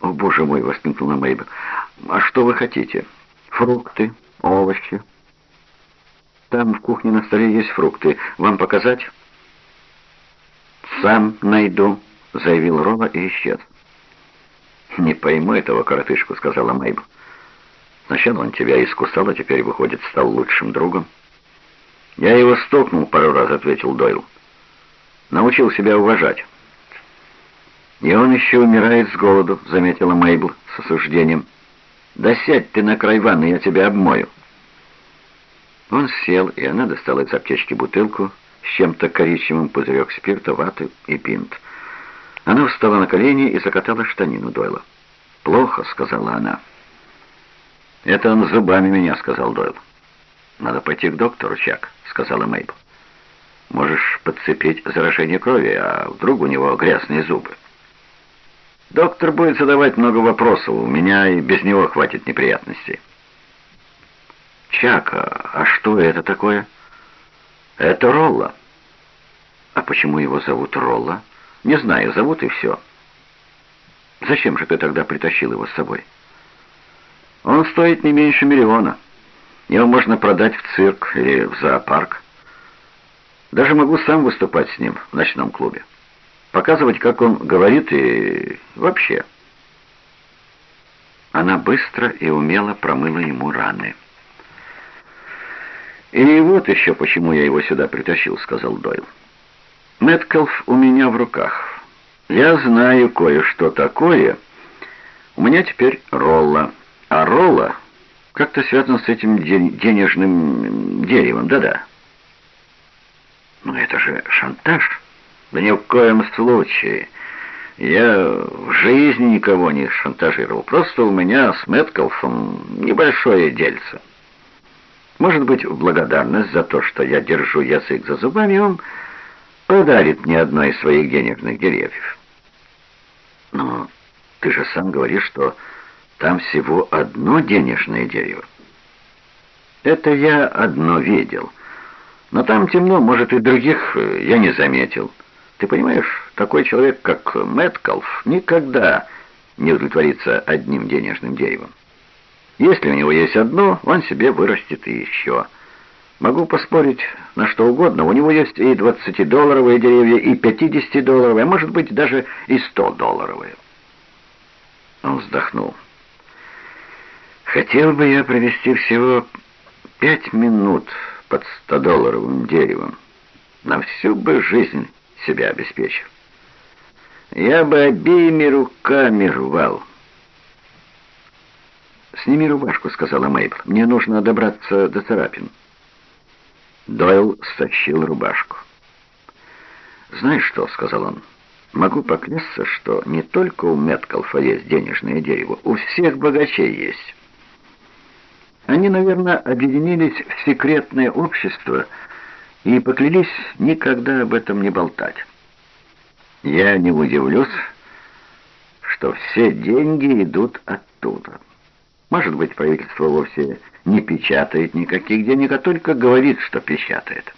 «О, боже мой!» — воскликнула Мэйбл. «А что вы хотите? Фрукты, овощи?» «Там в кухне на столе есть фрукты. Вам показать?» «Сам найду», — заявил Рола и исчез. «Не пойму этого коротышку», — сказала Мэйбл. «Сначала он тебя искусал, а теперь, выходит, стал лучшим другом». «Я его столкнул пару раз», — ответил Дойл. «Научил себя уважать». «И он еще умирает с голоду», — заметила Мейбл с осуждением. «Да сядь ты на край ванны, я тебя обмою». Он сел, и она достала из аптечки бутылку с чем-то коричневым, пузырек спирта, ваты и бинт. Она встала на колени и закатала штанину Дойла. «Плохо», — сказала она. «Это он зубами меня», — сказал Дойл. «Надо пойти к доктору, Чак», — сказала Мейбл. «Можешь подцепить заражение крови, а вдруг у него грязные зубы». Доктор будет задавать много вопросов, у меня и без него хватит неприятностей. Чака, а что это такое? Это Ролла. А почему его зовут Ролла? Не знаю, зовут и все. Зачем же ты тогда притащил его с собой? Он стоит не меньше миллиона. Его можно продать в цирк или в зоопарк. Даже могу сам выступать с ним в ночном клубе показывать, как он говорит и вообще. Она быстро и умело промыла ему раны. «И вот еще почему я его сюда притащил», — сказал Дойл. «Мэткалф у меня в руках. Я знаю кое-что такое. У меня теперь Ролла. А Ролла как-то связан с этим денежным деревом, да-да». «Но это же шантаж». «Да ни в коем случае. Я в жизни никого не шантажировал. Просто у меня с Мэткалфом небольшое дельце». Может быть, в благодарность за то, что я держу язык за зубами, он подарит мне одно из своих денежных деревьев. Но ты же сам говоришь, что там всего одно денежное дерево. Это я одно видел. Но там темно, может, и других э, я не заметил. Ты понимаешь, такой человек, как Мэткалф, никогда не удовлетворится одним денежным деревом. Если у него есть одно, он себе вырастет и еще. Могу поспорить на что угодно. У него есть и 20-долларовые деревья, и 50-долларовые, а может быть даже и 100-долларовые. Он вздохнул. Хотел бы я провести всего пять минут под 100-долларовым деревом. На всю бы жизнь себя обеспечил. Я бы обеими руками рвал. «Сними рубашку», — сказала Мейбл. «Мне нужно добраться до царапин». Дойл стащил рубашку. «Знаешь что?» — сказал он. «Могу поклясться, что не только у Меткалфа есть денежное дерево, у всех богачей есть. Они, наверное, объединились в секретное общество и поклялись никогда об этом не болтать. Я не удивлюсь, что все деньги идут оттуда». Может быть, правительство вовсе не печатает никаких денег, а только говорит, что печатает.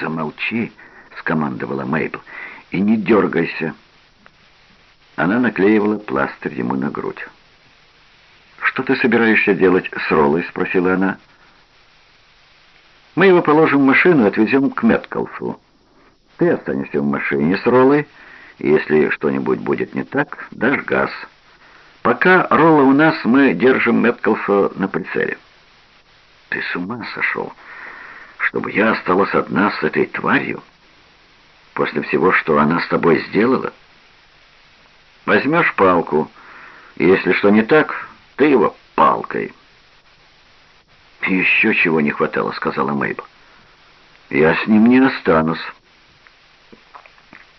«Замолчи», — скомандовала Мейбл, — «и не дергайся». Она наклеивала пластырь ему на грудь. «Что ты собираешься делать с Роллой?» — спросила она. «Мы его положим в машину и отвезем к Меткалфу. Ты останешься в машине с Роллой, и если что-нибудь будет не так, дашь газ». Пока Ролла у нас, мы держим Мэткалфа на прицеле. Ты с ума сошел, чтобы я осталась одна с этой тварью? После всего, что она с тобой сделала? Возьмешь палку, и если что не так, ты его палкой. «Еще чего не хватало», — сказала Мэйбл. «Я с ним не останусь».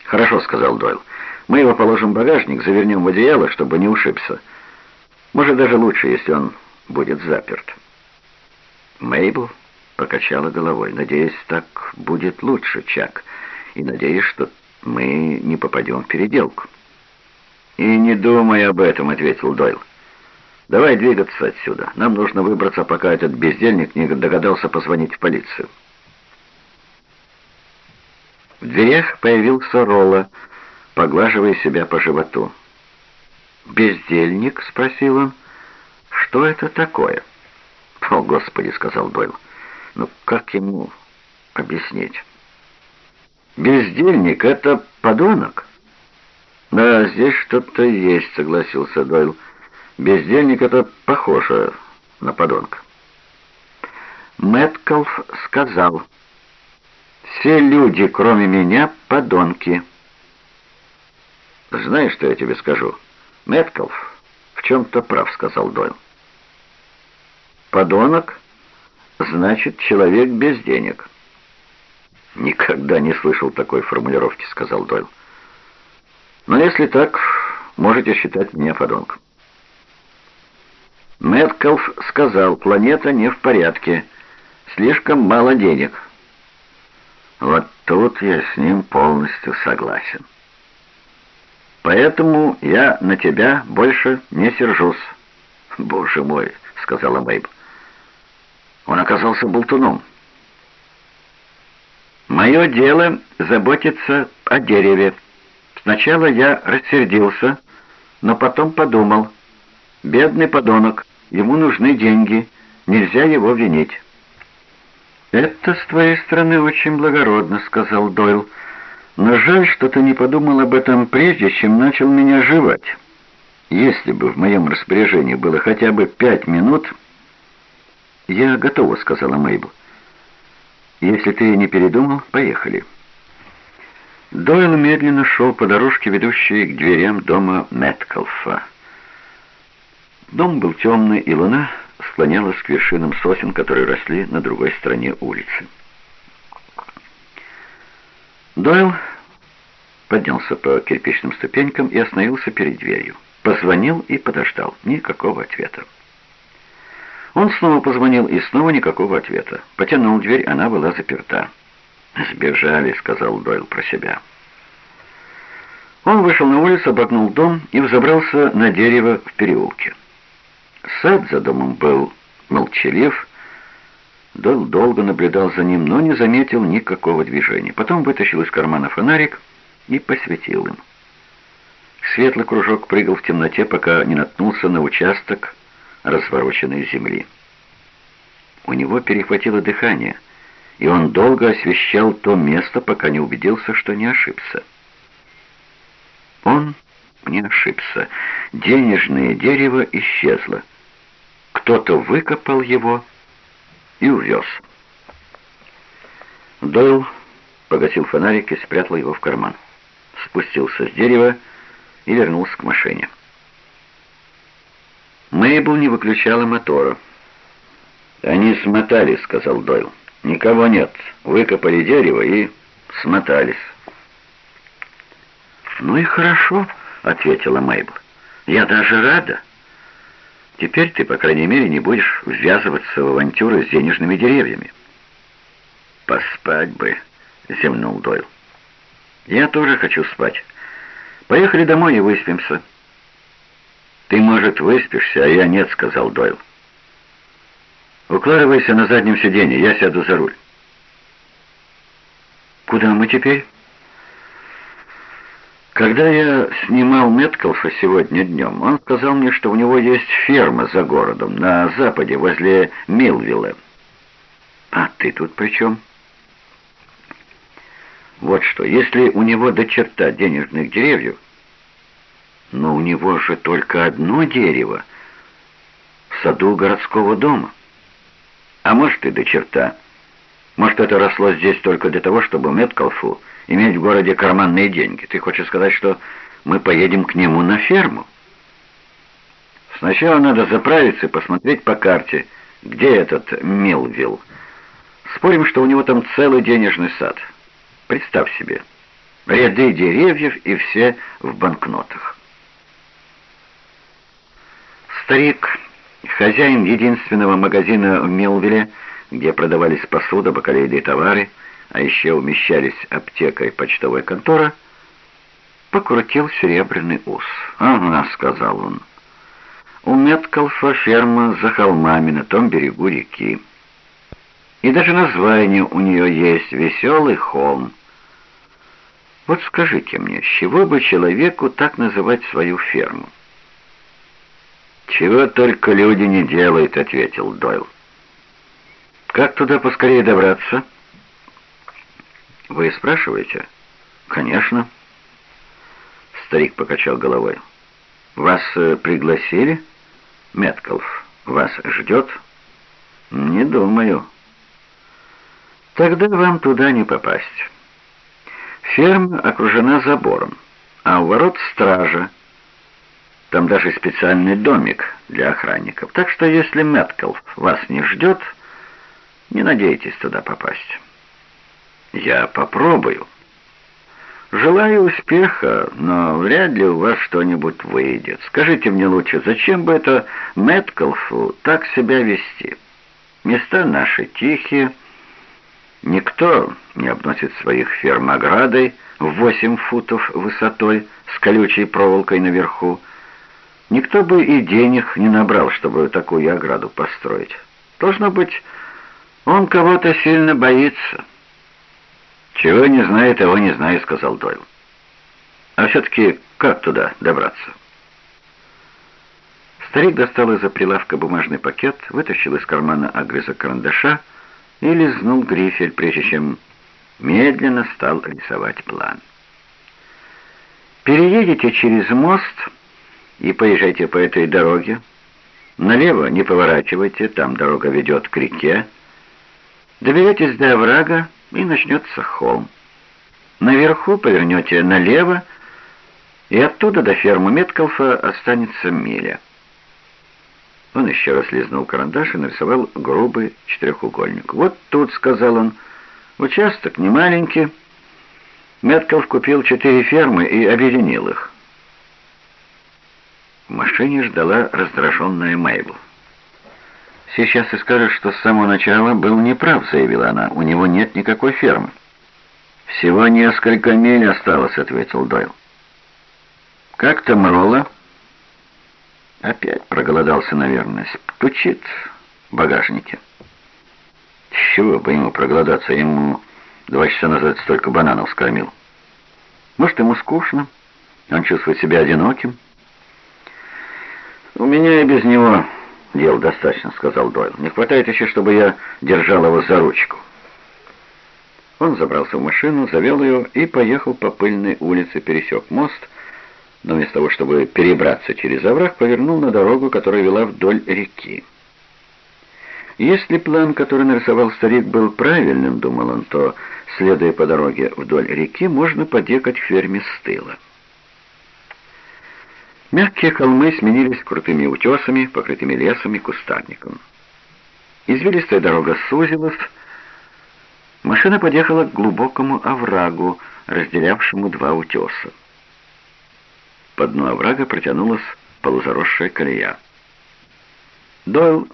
«Хорошо», — сказал Дойл. Мы его положим в багажник, завернем в одеяло, чтобы не ушибся. Может, даже лучше, если он будет заперт. Мейбл покачала головой. «Надеюсь, так будет лучше, Чак. И надеюсь, что мы не попадем в переделку». «И не думай об этом», — ответил Дойл. «Давай двигаться отсюда. Нам нужно выбраться, пока этот бездельник не догадался позвонить в полицию». В дверях появился Ролла, — поглаживая себя по животу. «Бездельник?» — спросил он. «Что это такое?» «О, Господи!» — сказал Дойл. «Ну, как ему объяснить?» «Бездельник — это подонок?» «Да, здесь что-то есть», — согласился Дойл. «Бездельник — это похоже на подонка». Мэткалф сказал, «Все люди, кроме меня, подонки». «Знаешь, что я тебе скажу? Мэткалф в чем-то прав», — сказал Дойл. «Подонок? Значит, человек без денег». «Никогда не слышал такой формулировки», — сказал Дойл. «Но если так, можете считать меня подонком». Мэткалф сказал, планета не в порядке, слишком мало денег. Вот тут я с ним полностью согласен. Поэтому я на тебя больше не сержусь. Боже мой, сказала Мэйб. Он оказался болтуном. Мое дело заботиться о дереве. Сначала я рассердился, но потом подумал. Бедный подонок, ему нужны деньги, нельзя его винить. «Это с твоей стороны очень благородно», — сказал Дойл. Но жаль, что ты не подумал об этом прежде, чем начал меня жевать. Если бы в моем распоряжении было хотя бы пять минут... «Я готова», — сказала Мейбл. «Если ты не передумал, поехали». Дойл медленно шел по дорожке, ведущей к дверям дома Мэткалфа. Дом был темный, и луна склонялась к вершинам сосен, которые росли на другой стороне улицы. Дойл поднялся по кирпичным ступенькам и остановился перед дверью. Позвонил и подождал. Никакого ответа. Он снова позвонил, и снова никакого ответа. Потянул дверь, она была заперта. «Сбежали», — сказал Дойл про себя. Он вышел на улицу, обогнул дом и взобрался на дерево в переулке. Сад за домом был молчалив. Дойл долго наблюдал за ним, но не заметил никакого движения. Потом вытащил из кармана фонарик и посветил им. Светлый кружок прыгал в темноте, пока не наткнулся на участок развороченной земли. У него перехватило дыхание, и он долго освещал то место, пока не убедился, что не ошибся. Он не ошибся. Денежное дерево исчезло. Кто-то выкопал его и увез. Дойл погасил фонарик и спрятал его в карман. Спустился с дерева и вернулся к машине. Мейбл не выключала мотора. «Они смотались», — сказал Дойл. «Никого нет. Выкопали дерево и смотались». «Ну и хорошо», — ответила Мейбл. «Я даже рада. Теперь ты, по крайней мере, не будешь ввязываться в авантюры с денежными деревьями». «Поспать бы», — земнул Дойл. «Я тоже хочу спать. Поехали домой и выспимся». «Ты, может, выспишься, а я нет», — сказал Дойл. «Укладывайся на заднем сиденье, я сяду за руль». «Куда мы теперь?» Когда я снимал Меткалфа сегодня днем, он сказал мне, что у него есть ферма за городом, на западе, возле Милвилла. А ты тут при чем? Вот что, если у него до черта денежных деревьев, но у него же только одно дерево в саду городского дома. А может и до черта. Может, это росло здесь только для того, чтобы Меткалфу иметь в городе карманные деньги. Ты хочешь сказать, что мы поедем к нему на ферму? Сначала надо заправиться и посмотреть по карте, где этот Милвилл. Спорим, что у него там целый денежный сад. Представь себе. Ряды деревьев и все в банкнотах. Старик, хозяин единственного магазина в Милвилле, где продавались посуда, бакалейные товары, а еще умещались аптека и почтовая контора, покрутил серебряный ус. «Ага», — сказал он, — «у Меткалфа ферма за холмами на том берегу реки. И даже название у нее есть «Веселый холм». Вот скажите мне, с чего бы человеку так называть свою ферму?» «Чего только люди не делают», — ответил Дойл. «Как туда поскорее добраться?» «Вы спрашиваете?» «Конечно». Старик покачал головой. «Вас э, пригласили?» «Меткалф вас ждет?» «Не думаю». «Тогда вам туда не попасть. Ферма окружена забором, а у ворот стража. Там даже специальный домик для охранников. Так что если Меткалф вас не ждет, не надейтесь туда попасть». Я попробую. Желаю успеха, но вряд ли у вас что-нибудь выйдет. Скажите мне лучше, зачем бы это Мэткалфу так себя вести? Места наши тихие. Никто не обносит своих ферм оградой в восемь футов высотой с колючей проволокой наверху. Никто бы и денег не набрал, чтобы такую ограду построить. Должно быть, он кого-то сильно боится». «Чего не знаю, того не знаю», — сказал Дойл. «А все-таки как туда добраться?» Старик достал из-за прилавка бумажный пакет, вытащил из кармана огрызок карандаша и лизнул грифель, прежде чем медленно стал рисовать план. «Переедете через мост и поезжайте по этой дороге. Налево не поворачивайте, там дорога ведет к реке. Доберетесь до оврага, и начнется холм. Наверху повернете налево, и оттуда до фермы Меткалфа останется миля. Он еще раз лизнул карандаш и нарисовал грубый четырехугольник. «Вот тут», — сказал он, — «участок не маленький». Меткалф купил четыре фермы и объединил их. В машине ждала раздраженная Мейбл. «Сейчас ты скажешь, что с самого начала был неправ», — заявила она. «У него нет никакой фермы». «Всего несколько миль осталось», — ответил Дойл. «Как там Ролла?» «Опять проголодался, наверное. Стучит в багажнике». «С чего бы ему проголодаться? Ему два часа назад столько бананов скормил. Может, ему скучно? Он чувствует себя одиноким?» «У меня и без него дел достаточно», — сказал Дойл. «Не хватает еще, чтобы я держал его за ручку». Он забрался в машину, завел ее и поехал по пыльной улице, пересек мост, но вместо того, чтобы перебраться через овраг, повернул на дорогу, которая вела вдоль реки. Если план, который нарисовал старик, был правильным, думал он, то, следуя по дороге вдоль реки, можно подъехать к ферме с тыла. Мягкие холмы сменились крутыми утесами, покрытыми лесом и кустарником. Извилистая дорога сузилась, машина подъехала к глубокому оврагу, разделявшему два утеса. По дну оврага протянулась полузаросшая колея. Дойл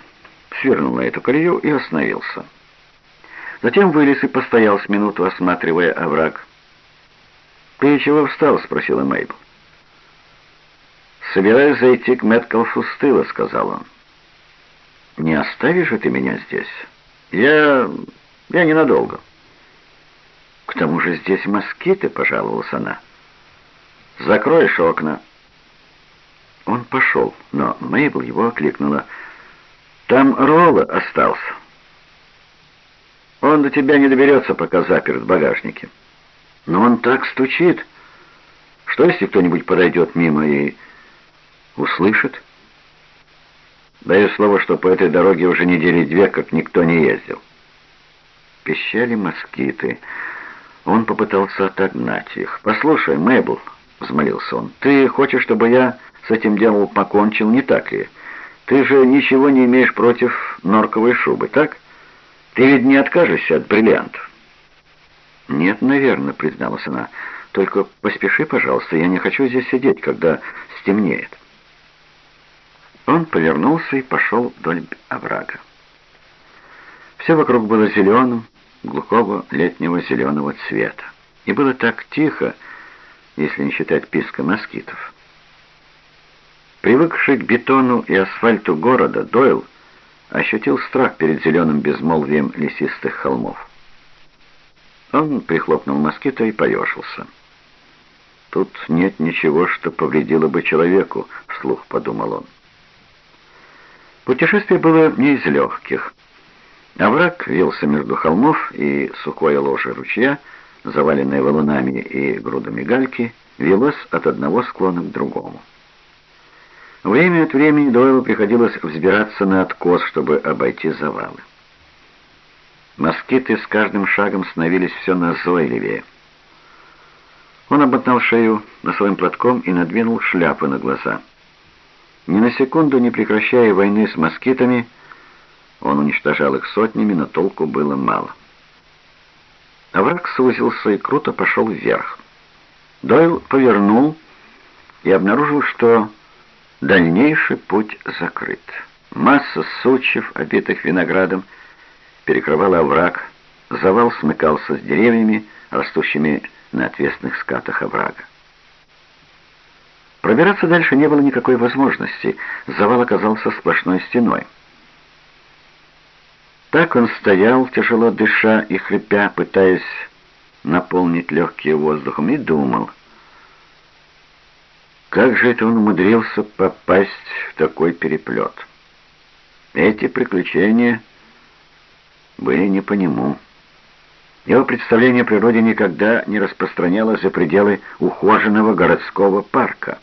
свернул на эту колею и остановился. Затем вылез и постоял с минуту, осматривая овраг. «Ты чего встал?» — спросила Мейбл. «Собираюсь зайти к Мэткалфу с тыла», — сказал он. «Не оставишь же ты меня здесь? Я... я ненадолго». «К тому же здесь москиты», — пожаловалась она. «Закроешь окна». Он пошел, но Мейбл его окликнула. «Там Ролла остался. Он до тебя не доберется, пока заперт в багажнике. Но он так стучит. Что, если кто-нибудь подойдет мимо и услышит?» Даю слово, что по этой дороге уже недели две, как никто не ездил. Пищали москиты. Он попытался отогнать их. «Послушай, Мэйбл», — взмолился он, — «ты хочешь, чтобы я с этим делом покончил, не так ли? Ты же ничего не имеешь против норковой шубы, так? Ты ведь не откажешься от бриллиантов?» «Нет, наверное», — призналась она. «Только поспеши, пожалуйста, я не хочу здесь сидеть, когда стемнеет». Он повернулся и пошел вдоль оврага. Все вокруг было зеленым, глухого летнего зеленого цвета. И было так тихо, если не считать писка москитов. Привыкший к бетону и асфальту города, Дойл ощутил страх перед зеленым безмолвием лесистых холмов. Он прихлопнул москита и поешился. «Тут нет ничего, что повредило бы человеку», — вслух подумал он. Путешествие было не из легких — Овраг вился между холмов, и сухое ложе ручья, заваленное валунами и грудами гальки, велось от одного склона к другому. Время от времени Дойлу приходилось взбираться на откос, чтобы обойти завалы. Москиты с каждым шагом становились все назойливее. Он обмотал шею носовым платком и надвинул шляпу на глаза. Ни на секунду не прекращая войны с москитами, он уничтожал их сотнями, но толку было мало. Овраг сузился и круто пошел вверх. Дойл повернул и обнаружил, что дальнейший путь закрыт. Масса сучьев, обитых виноградом, перекрывала овраг, завал смыкался с деревьями, растущими на отвесных скатах оврага. Пробираться дальше не было никакой возможности, завал оказался сплошной стеной. Так он стоял, тяжело дыша и хрипя, пытаясь наполнить легкие воздухом, и думал, как же это он умудрился попасть в такой переплет. Эти приключения были не по нему. Его представление о природе никогда не распространялось за пределы ухоженного городского парка.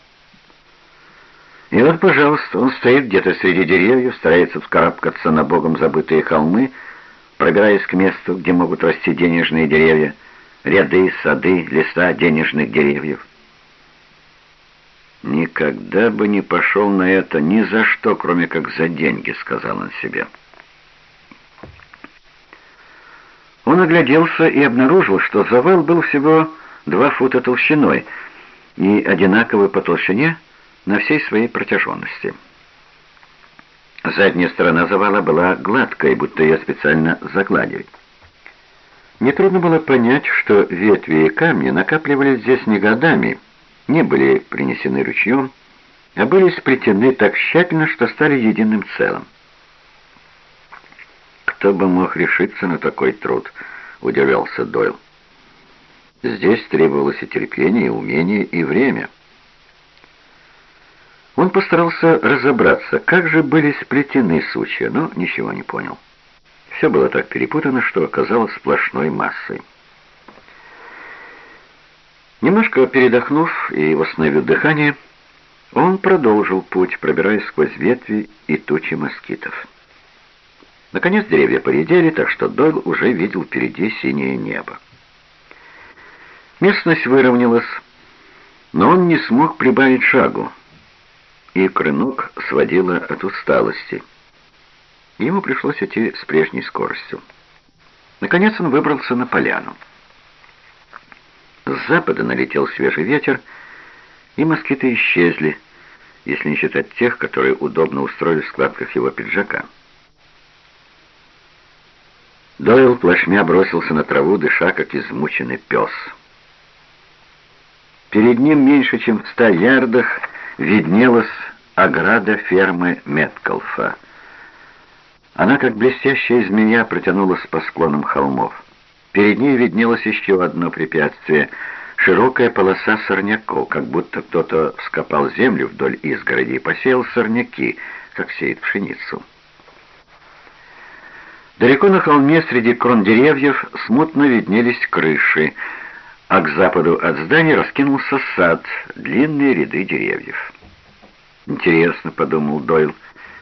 И вот, пожалуйста, он стоит где-то среди деревьев, старается вскарабкаться на богом забытые холмы, пробираясь к месту, где могут расти денежные деревья, ряды, сады, леса денежных деревьев. «Никогда бы не пошел на это ни за что, кроме как за деньги», — сказал он себе. Он огляделся и обнаружил, что завал был всего два фута толщиной и одинаковый по толщине на всей своей протяженности. Задняя сторона завала была гладкой, будто ее специально загладили. Нетрудно было понять, что ветви и камни накапливались здесь не годами, не были принесены ручьем, а были сплетены так тщательно, что стали единым целым. «Кто бы мог решиться на такой труд?» — удивлялся Дойл. «Здесь требовалось и терпение, и умение, и время». Он постарался разобраться, как же были сплетены сучья, но ничего не понял. Все было так перепутано, что оказалось сплошной массой. Немножко передохнув и восстановив дыхание, он продолжил путь, пробираясь сквозь ветви и тучи москитов. Наконец деревья поредели, так что Дойл уже видел впереди синее небо. Местность выровнялась, но он не смог прибавить шагу, и крынок сводило от усталости. Ему пришлось идти с прежней скоростью. Наконец он выбрался на поляну. С запада налетел свежий ветер, и москиты исчезли, если не считать тех, которые удобно устроили в складках его пиджака. Дойл плашмя бросился на траву, дыша, как измученный пес. Перед ним меньше, чем в ста ярдах, виднелась ограда фермы Меткалфа. Она, как блестящая змея, протянулась по склонам холмов. Перед ней виднелось еще одно препятствие — широкая полоса сорняков, как будто кто-то вскопал землю вдоль изгороди и посеял сорняки, как сеет пшеницу. Далеко на холме среди крон деревьев смутно виднелись крыши, а к западу от здания раскинулся сад, длинные ряды деревьев. «Интересно», — подумал Дойл,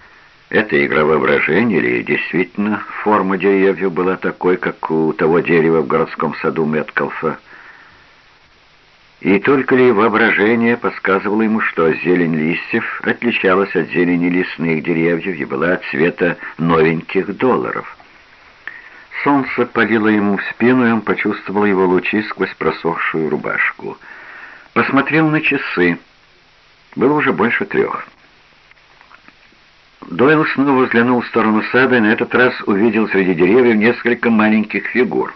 — «это игра воображения или действительно форма деревьев была такой, как у того дерева в городском саду Меткалфа?» И только ли воображение подсказывало ему, что зелень листьев отличалась от зелени лесных деревьев и была цвета новеньких долларов. Солнце палило ему в спину, и он почувствовал его лучи сквозь просохшую рубашку. Посмотрел на часы. Было уже больше трех. Дойл снова взглянул в сторону сада и на этот раз увидел среди деревьев несколько маленьких фигур.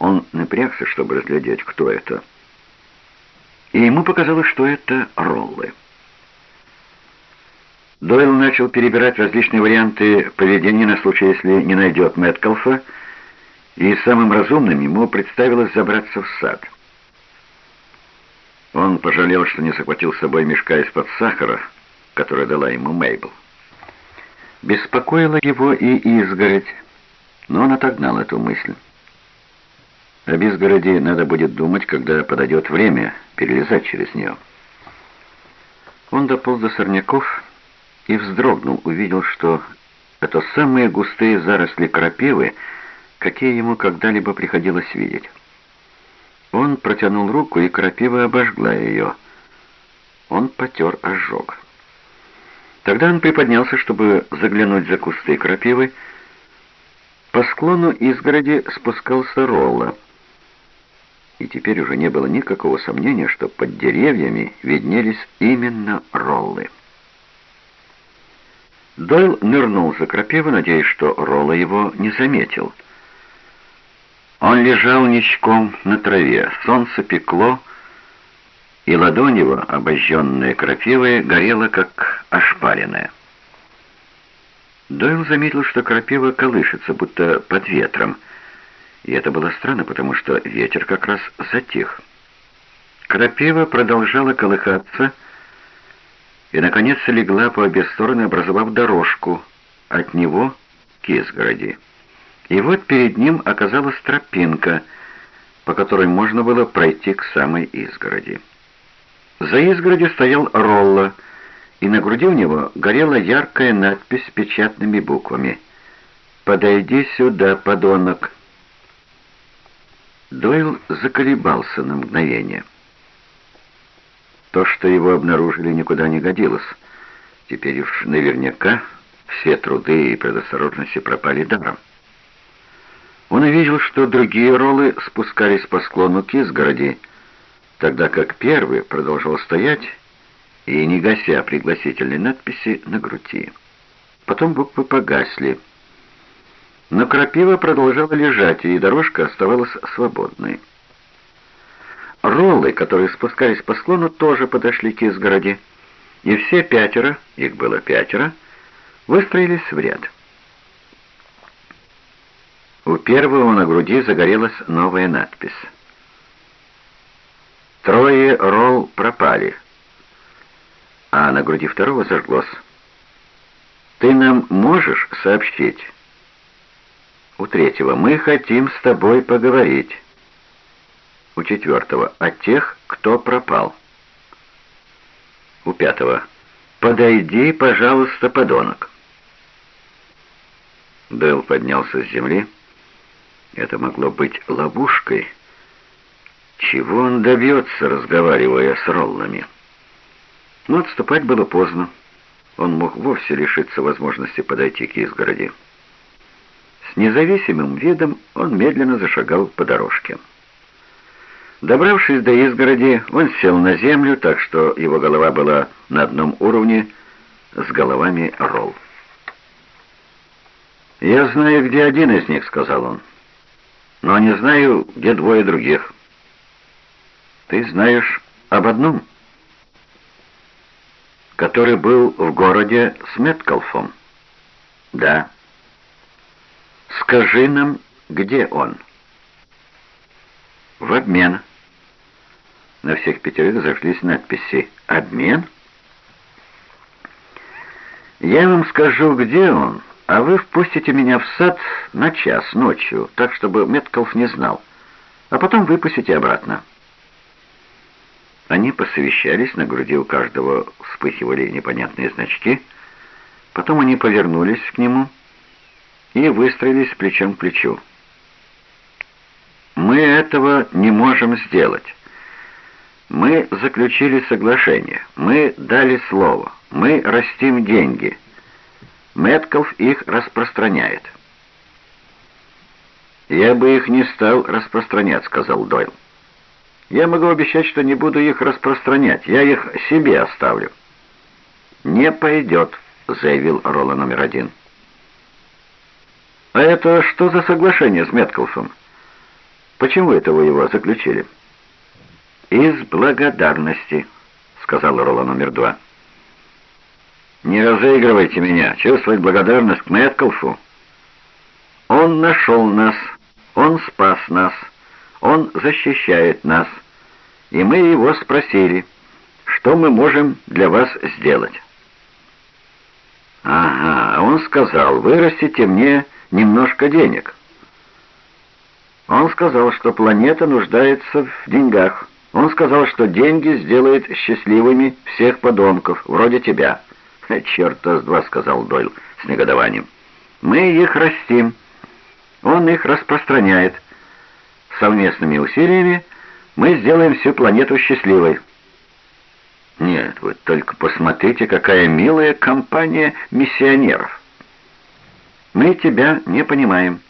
Он напрягся, чтобы разглядеть, кто это. И ему показалось, что это роллы. Дойл начал перебирать различные варианты поведения на случай, если не найдет Мэткалфа, и самым разумным ему представилось забраться в сад. Он пожалел, что не захватил с собой мешка из-под сахара, который дала ему Мейбл. Беспокоила его и изгородь, но он отогнал эту мысль. Об изгороди надо будет думать, когда подойдет время перелезать через нее. Он дополз до сорняков и вздрогнул, увидел, что это самые густые заросли крапивы, какие ему когда-либо приходилось видеть. Он протянул руку, и крапива обожгла ее. Он потер ожог. Тогда он приподнялся, чтобы заглянуть за кусты крапивы. По склону изгороди спускался Ролла. И теперь уже не было никакого сомнения, что под деревьями виднелись именно Роллы. Дойл нырнул за крапиву, надеясь, что Ролла его не заметил. Он лежал ничком на траве, солнце пекло, и ладонь его, обожженная крапивой, горела, как ошпаренная. Дойл заметил, что крапива колышется, будто под ветром, и это было странно, потому что ветер как раз затих. Крапива продолжала колыхаться, и, наконец, легла по обе стороны, образовав дорожку от него к изгороди. И вот перед ним оказалась тропинка, по которой можно было пройти к самой изгороди. За изгородью стоял Ролла, и на груди у него горела яркая надпись печатными буквами «Подойди сюда, подонок». Дойл заколебался на мгновение. То, что его обнаружили, никуда не годилось. Теперь уж наверняка все труды и предосторожности пропали даром. Он увидел, что другие роллы спускались по склону к изгороди, тогда как первый продолжал стоять и не гася пригласительной надписи на груди. Потом буквы погасли. Но крапива продолжала лежать, и дорожка оставалась свободной. Роллы, которые спускались по склону, тоже подошли к изгороди, и все пятеро, их было пятеро, выстроились в ряд. У первого на груди загорелась новая надпись. «Трое ролл пропали», а на груди второго зажглось. «Ты нам можешь сообщить?» У третьего «Мы хотим с тобой поговорить» у четвертого о тех, кто пропал. У пятого «Подойди, пожалуйста, подонок». Дэл поднялся с земли. Это могло быть ловушкой. Чего он добьется, разговаривая с Роллами? Но отступать было поздно. Он мог вовсе лишиться возможности подойти к изгороди. С независимым видом он медленно зашагал по дорожке. Добравшись до изгороди, он сел на землю, так что его голова была на одном уровне с головами Ролл. «Я знаю, где один из них», — сказал он, — «но не знаю, где двое других». «Ты знаешь об одном?» «Который был в городе с Меткалфом?» «Да». «Скажи нам, где он?» «В обмен». На всех пятерых зашлись надписи «Обмен?» «Я вам скажу, где он, а вы впустите меня в сад на час ночью, так, чтобы Меткалф не знал, а потом выпустите обратно». Они посовещались, на груди у каждого вспыхивали непонятные значки, потом они повернулись к нему и выстроились плечом к плечу. «Мы этого не можем сделать». Мы заключили соглашение, мы дали слово, мы растим деньги. Мэтков их распространяет. «Я бы их не стал распространять», — сказал Дойл. «Я могу обещать, что не буду их распространять, я их себе оставлю». «Не пойдет», — заявил Ролла номер один. «А это что за соглашение с Меткалфом? Почему это вы его заключили?» «Из благодарности», — сказал Ролла номер два. «Не разыгрывайте меня. Чувствовать благодарность к Мэткалфу. Он нашел нас, он спас нас, он защищает нас, и мы его спросили, что мы можем для вас сделать». «Ага, он сказал, вырастите мне немножко денег». Он сказал, что планета нуждается в деньгах. Он сказал, что деньги сделают счастливыми всех подонков, вроде тебя. «Черт-то с два», — сказал Дойл с негодованием. «Мы их растим. Он их распространяет. Совместными усилиями мы сделаем всю планету счастливой». «Нет, вы только посмотрите, какая милая компания миссионеров». «Мы тебя не понимаем».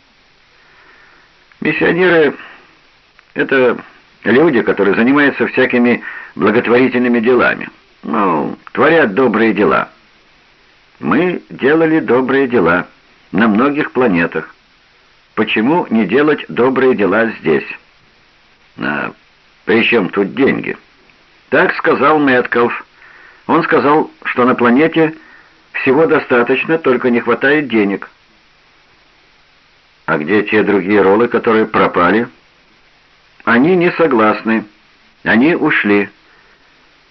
«Миссионеры — это Люди, которые занимаются всякими благотворительными делами. Ну, творят добрые дела. Мы делали добрые дела на многих планетах. Почему не делать добрые дела здесь? А при чем тут деньги? Так сказал Мэткалф. Он сказал, что на планете всего достаточно, только не хватает денег. А где те другие роллы, которые пропали? Они не согласны. Они ушли.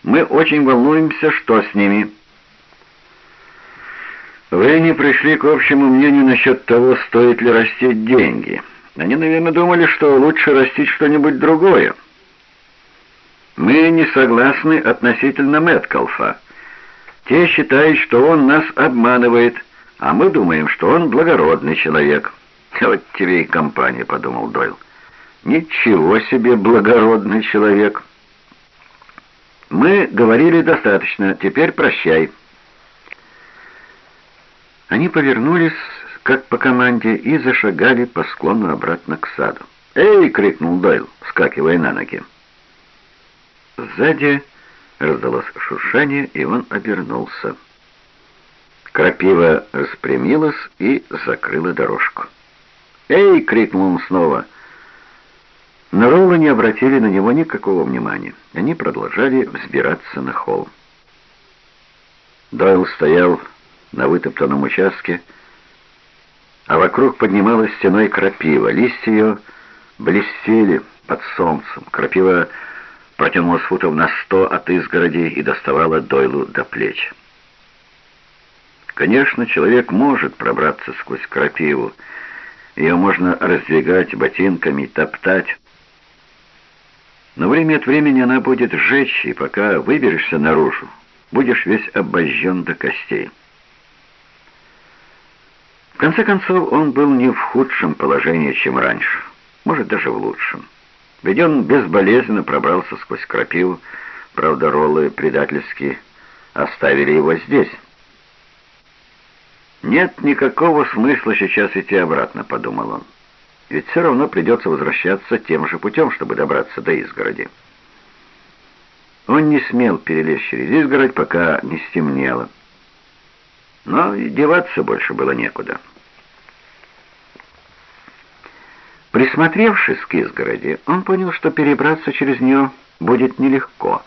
Мы очень волнуемся, что с ними. Вы не пришли к общему мнению насчет того, стоит ли растить деньги. Они, наверное, думали, что лучше растить что-нибудь другое. Мы не согласны относительно Мэткалфа. Те считают, что он нас обманывает, а мы думаем, что он благородный человек. *laughs* Вот тебе и компания, подумал Дойл. Ничего себе благородный человек. Мы говорили достаточно, теперь прощай. Они повернулись, как по команде, и зашагали по склону обратно к саду. «Эй!» — крикнул Дойл, вскакивая на ноги. Сзади раздалось шуршание, и он обернулся. Крапива распрямилась и закрыла дорожку. «Эй!» — крикнул он снова. Но Роллы не обратили на него никакого внимания. Они продолжали взбираться на холм. Дойл стоял на вытоптанном участке, а вокруг поднималась стеной крапива. Листья ее блестели под солнцем. Крапива протянулась футов на сто от изгороди и доставала Дойлу до плеч. Конечно, человек может пробраться сквозь крапиву. Ее можно раздвигать ботинками, топтать. Но время от времени она будет сжечь, и пока выберешься наружу, будешь весь обожжен до костей. В конце концов, он был не в худшем положении, чем раньше, может, даже в лучшем. Ведь он безболезненно пробрался сквозь крапиву, правда, роллы предательски оставили его здесь. «Нет никакого смысла сейчас идти обратно», — подумал он. «Ведь все равно придется возвращаться тем же путем, чтобы добраться до изгороди». Он не смел перелезть через изгородь, пока не стемнело. Но и деваться больше было некуда. Присмотревшись к изгороди, он понял, что перебраться через нее будет нелегко.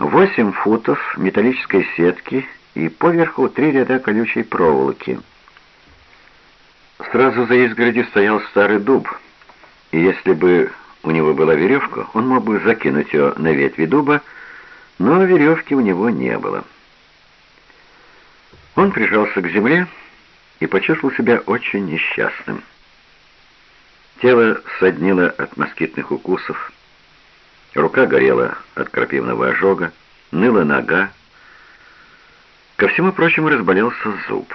Восемь футов металлической сетки и поверху три ряда колючей проволоки. Сразу за изгородью стоял старый дуб, и если бы у него была веревка, он мог бы закинуть ее на ветви дуба, но веревки у него не было. Он прижался к земле и почувствовал себя очень несчастным. Тело соднило от москитных укусов, рука горела от крапивного ожога, ныла нога. Ко всему прочему разболелся зуб.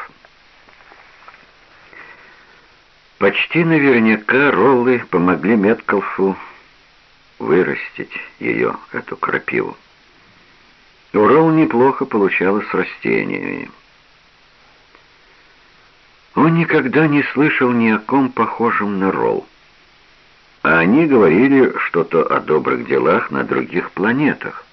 Почти наверняка роллы помогли Меткалфу вырастить ее, эту крапиву. У Ролл неплохо получалось с растениями. Он никогда не слышал ни о ком похожем на Ролл а они говорили что-то о добрых делах на других планетах.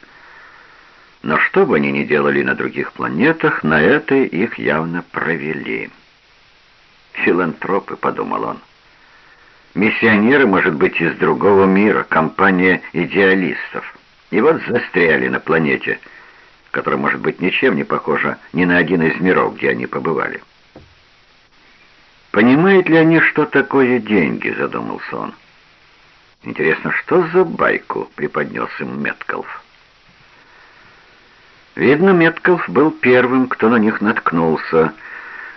Но что бы они ни делали на других планетах, на этой их явно провели. «Филантропы», — подумал он. «Миссионеры, может быть, из другого мира, компания идеалистов. И вот застряли на планете, которая, может быть, ничем не похожа ни на один из миров, где они побывали». «Понимают ли они, что такое деньги?» — задумался он. Интересно, что за байку преподнес им Меткалф? Видно, Меткалф был первым, кто на них наткнулся.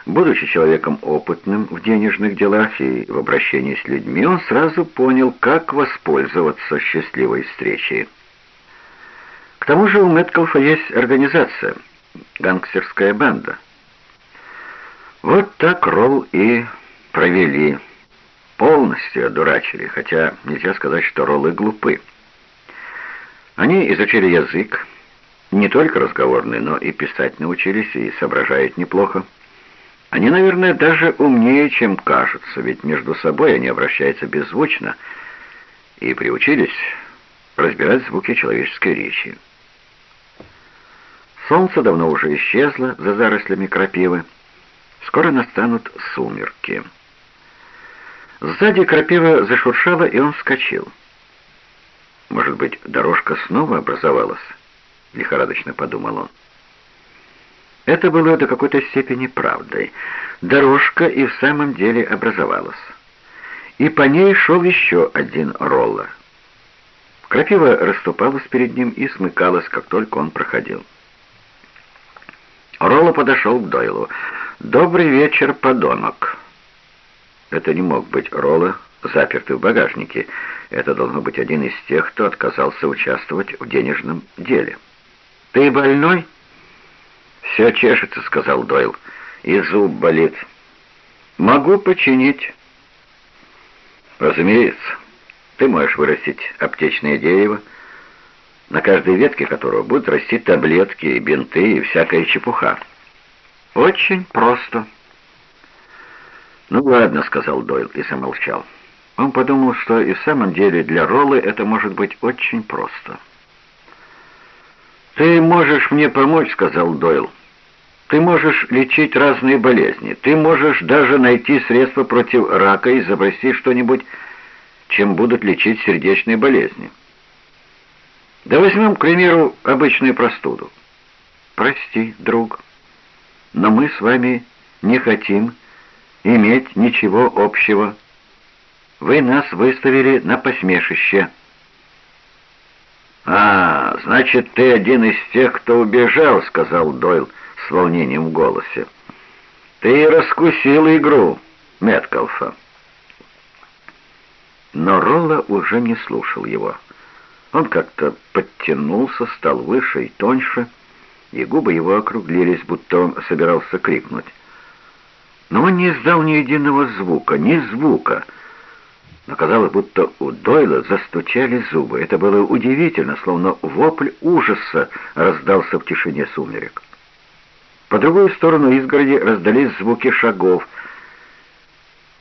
Будучи человеком опытным в денежных делах и в обращении с людьми, он сразу понял, как воспользоваться счастливой встречей. К тому же у Меткалфа есть организация, гангстерская банда. Вот так Ролл и провели полностью одурачили, хотя нельзя сказать, что роллы глупы. Они изучили язык, не только разговорный, но и писать научились и соображают неплохо. Они, наверное, даже умнее, чем кажутся, ведь между собой они обращаются беззвучно и приучились разбирать звуки человеческой речи. Солнце давно уже исчезло за зарослями крапивы. Скоро настанут сумерки. Сзади крапива зашуршала, и он вскочил. «Может быть, дорожка снова образовалась?» — лихорадочно подумал он. Это было до какой-то степени правдой. Дорожка и в самом деле образовалась. И по ней шел еще один роллер. Крапива расступалась перед ним и смыкалась, как только он проходил. Ролло подошел к Дойлу. «Добрый вечер, подонок!» Это не мог быть Ролла, запертый в багажнике. Это должно быть один из тех, кто отказался участвовать в денежном деле. «Ты больной?» «Все чешется», — сказал Дойл, — «и зуб болит». «Могу починить». «Разумеется, ты можешь вырастить аптечное дерево, на каждой ветке которого будут расти таблетки, и бинты и всякая чепуха». «Очень просто». «Ну ладно», — сказал Дойл и замолчал. Он подумал, что и в самом деле для Роллы это может быть очень просто. «Ты можешь мне помочь», — сказал Дойл. «Ты можешь лечить разные болезни. Ты можешь даже найти средства против рака и изобрести что-нибудь, чем будут лечить сердечные болезни. Да возьмем, к примеру, обычную простуду. Прости, друг, но мы с вами не хотим иметь ничего общего. Вы нас выставили на посмешище». «А, значит, ты один из тех, кто убежал», — сказал Дойл с волнением в голосе. «Ты раскусил игру Меткалфа». Но Ролла уже не слушал его. Он как-то подтянулся, стал выше и тоньше, и губы его округлились, будто он собирался крикнуть. Но он не издал ни единого звука, ни звука — но казалось, будто у Дойла застучали зубы. Это было удивительно, словно вопль ужаса раздался в тишине сумерек. По другую сторону изгороди раздались звуки шагов,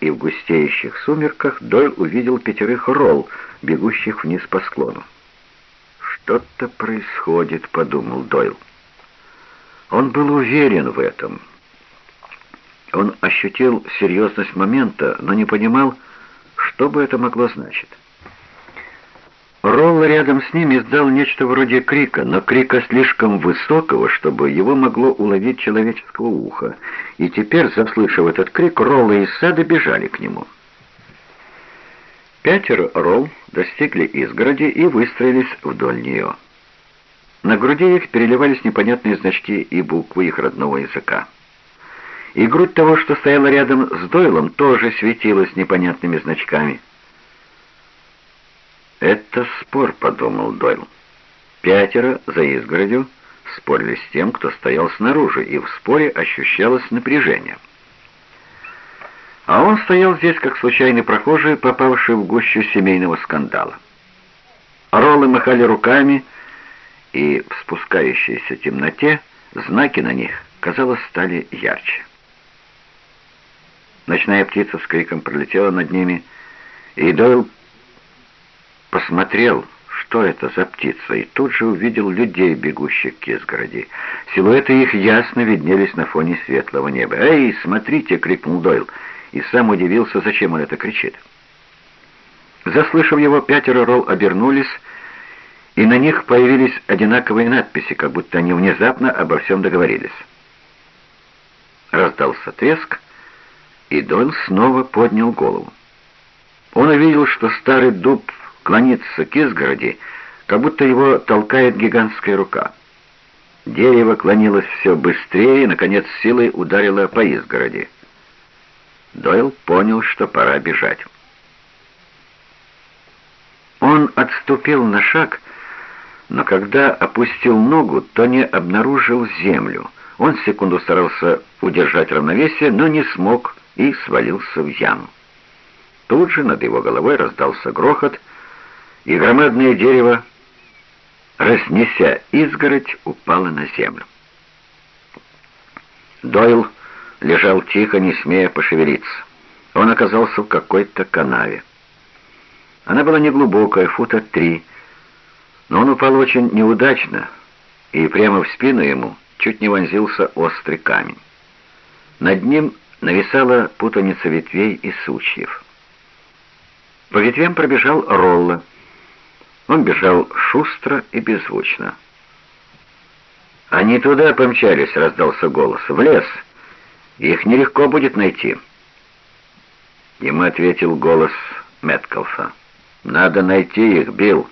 и в густеющих сумерках Дойл увидел пятерых ролл, бегущих вниз по склону. «Что-то происходит», — подумал Дойл. Он был уверен в этом. Он ощутил серьезность момента, но не понимал, что бы это могло значить? Ролл рядом с ним издал нечто вроде крика, но крика слишком высокого, чтобы его могло уловить человеческое ухо. И теперь, заслышав этот крик, Ролл и Сада бежали к нему. Пятеро Ролл достигли изгороди и выстроились вдоль нее. На груди их переливались непонятные значки и буквы их родного языка и грудь того, что стояла рядом с Дойлом, тоже светилась непонятными значками. «Это спор», — подумал Дойл. Пятеро за изгородью спорили с тем, кто стоял снаружи, и в споре ощущалось напряжение. А он стоял здесь, как случайный прохожий, попавший в гущу семейного скандала. Роллы махали руками, и в спускающейся темноте знаки на них, казалось, стали ярче. Ночная птица с криком пролетела над ними, и Дойл посмотрел, что это за птица, и тут же увидел людей, бегущих к изгороди. Силуэты их ясно виднелись на фоне светлого неба. «Эй, смотрите!» — крикнул Дойл, и сам удивился, зачем он это кричит. Заслышав его, пятеро Ролл обернулись, и на них появились одинаковые надписи, как будто они внезапно обо всем договорились. Раздался треск, и Дойл снова поднял голову. Он увидел, что старый дуб клонится к изгороди, как будто его толкает гигантская рука. Дерево клонилось все быстрее и, наконец, силой ударило по изгороди. Дойл понял, что пора бежать. Он отступил на шаг, но когда опустил ногу, то не обнаружил землю. Он секунду старался удержать равновесие, но не смог и свалился в яму. Тут же над его головой раздался грохот, и громадное дерево, разнеся изгородь, упало на землю. Дойл лежал тихо, не смея пошевелиться. Он оказался в какой-то канаве. Она была неглубокая, фута три, но он упал очень неудачно, и прямо в спину ему чуть не вонзился острый камень. Над ним нависала путаница ветвей и сучьев. По ветвям пробежал Ролла. Он бежал шустро и беззвучно. «Они туда помчались», — раздался голос, — «в лес. Их нелегко будет найти». Ему ответил голос Меткалфа. «Надо найти их, Билл.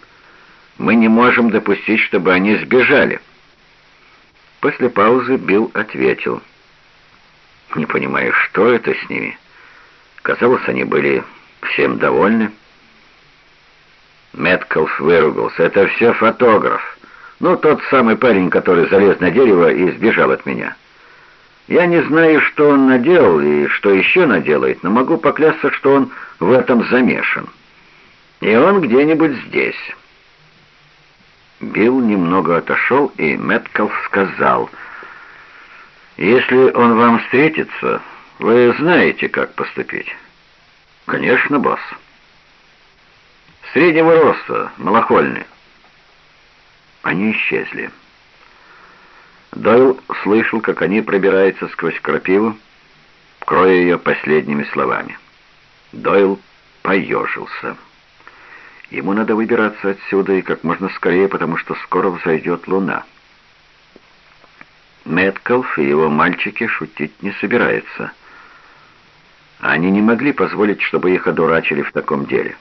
Мы не можем допустить, чтобы они сбежали». После паузы Билл ответил — не понимая, что это с ними. Казалось, они были всем довольны. Меткалф выругался. «Это все фотограф. Ну, тот самый парень, который залез на дерево и сбежал от меня. Я не знаю, что он наделал и что еще наделает, но могу поклясться, что он в этом замешан. И он где-нибудь здесь». Билл немного отошел, и Мэткалф сказал, «Если он вам встретится, вы знаете, как поступить». «Конечно, босс». «Среднего роста, малохольный». Они исчезли. Дойл слышал, как они пробираются сквозь крапиву, кроя ее последними словами. Дойл поежился. Ему надо выбираться отсюда и как можно скорее, потому что скоро взойдет луна. Мэткалф и его мальчики шутить не собираются. Они не могли позволить, чтобы их одурачили в таком деле.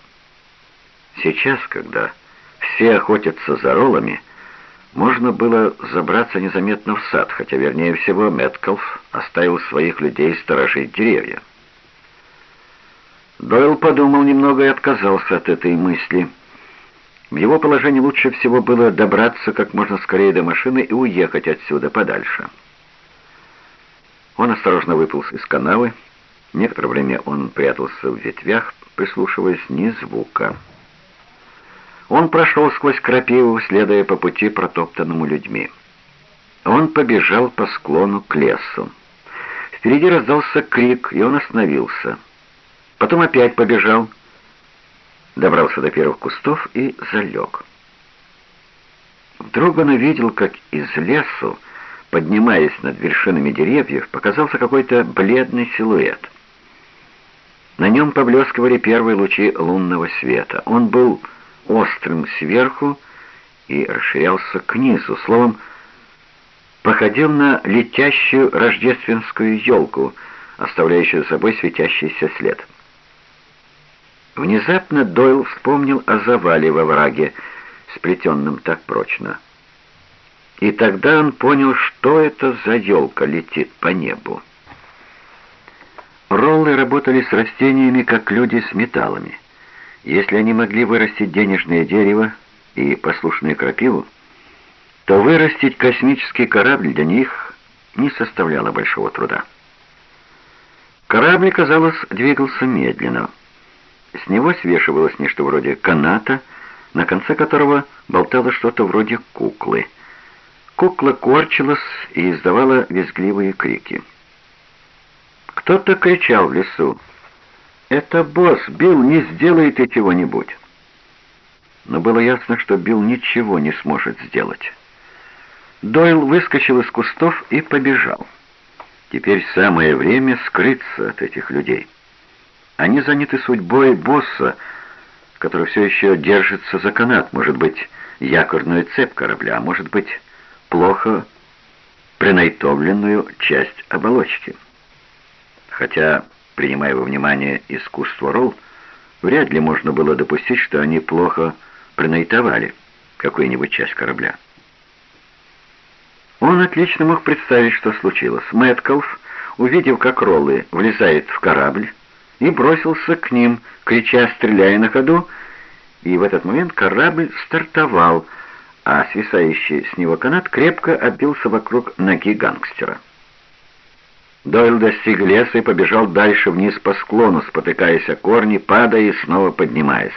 Сейчас, когда все охотятся за роллами, можно было забраться незаметно в сад, хотя, вернее всего, Мэткалф оставил своих людей сторожить деревья. Дойл подумал немного и отказался от этой мысли. В его положении лучше всего было добраться как можно скорее до машины и уехать отсюда подальше. Он осторожно выполз из канавы. Некоторое время он прятался в ветвях, прислушиваясь ни звука. Он прошел сквозь крапиву, следуя по пути, протоптанному людьми. Он побежал по склону к лесу. Впереди раздался крик, и он остановился — Потом опять побежал, добрался до первых кустов и залег. Вдруг он увидел, как из лесу, поднимаясь над вершинами деревьев, показался какой-то бледный силуэт. На нем поблескивали первые лучи лунного света. Он был острым сверху и расширялся к низу, словом, походил на летящую рождественскую елку, оставляющую за собой светящийся след. Внезапно Дойл вспомнил о завале во враге, сплетенном так прочно. И тогда он понял, что это за елка летит по небу. Роллы работали с растениями, как люди с металлами. Если они могли вырастить денежное дерево и послушную крапиву, то вырастить космический корабль для них не составляло большого труда. Корабль, казалось, двигался медленно. С него свешивалось нечто вроде каната, на конце которого болтало что-то вроде куклы. Кукла корчилась и издавала визгливые крики. Кто-то кричал в лесу. «Это босс! Билл не сделает чего-нибудь!» Но было ясно, что Билл ничего не сможет сделать. Дойл выскочил из кустов и побежал. Теперь самое время скрыться от этих людей. Они заняты судьбой босса, который все еще держится за канат, может быть, якорную цепь корабля, а может быть, плохо принайтовленную часть оболочки. Хотя, принимая во внимание искусство Ролл, вряд ли можно было допустить, что они плохо принайтовали какую-нибудь часть корабля. Он отлично мог представить, что случилось. Мэткалф, увидев, как Роллы влезает в корабль, и бросился к ним, крича, стреляя на ходу, и в этот момент корабль стартовал, а свисающий с него канат крепко оббился вокруг ноги гангстера. Дойл достиг леса и побежал дальше вниз по склону, спотыкаясь о корни, падая и снова поднимаясь.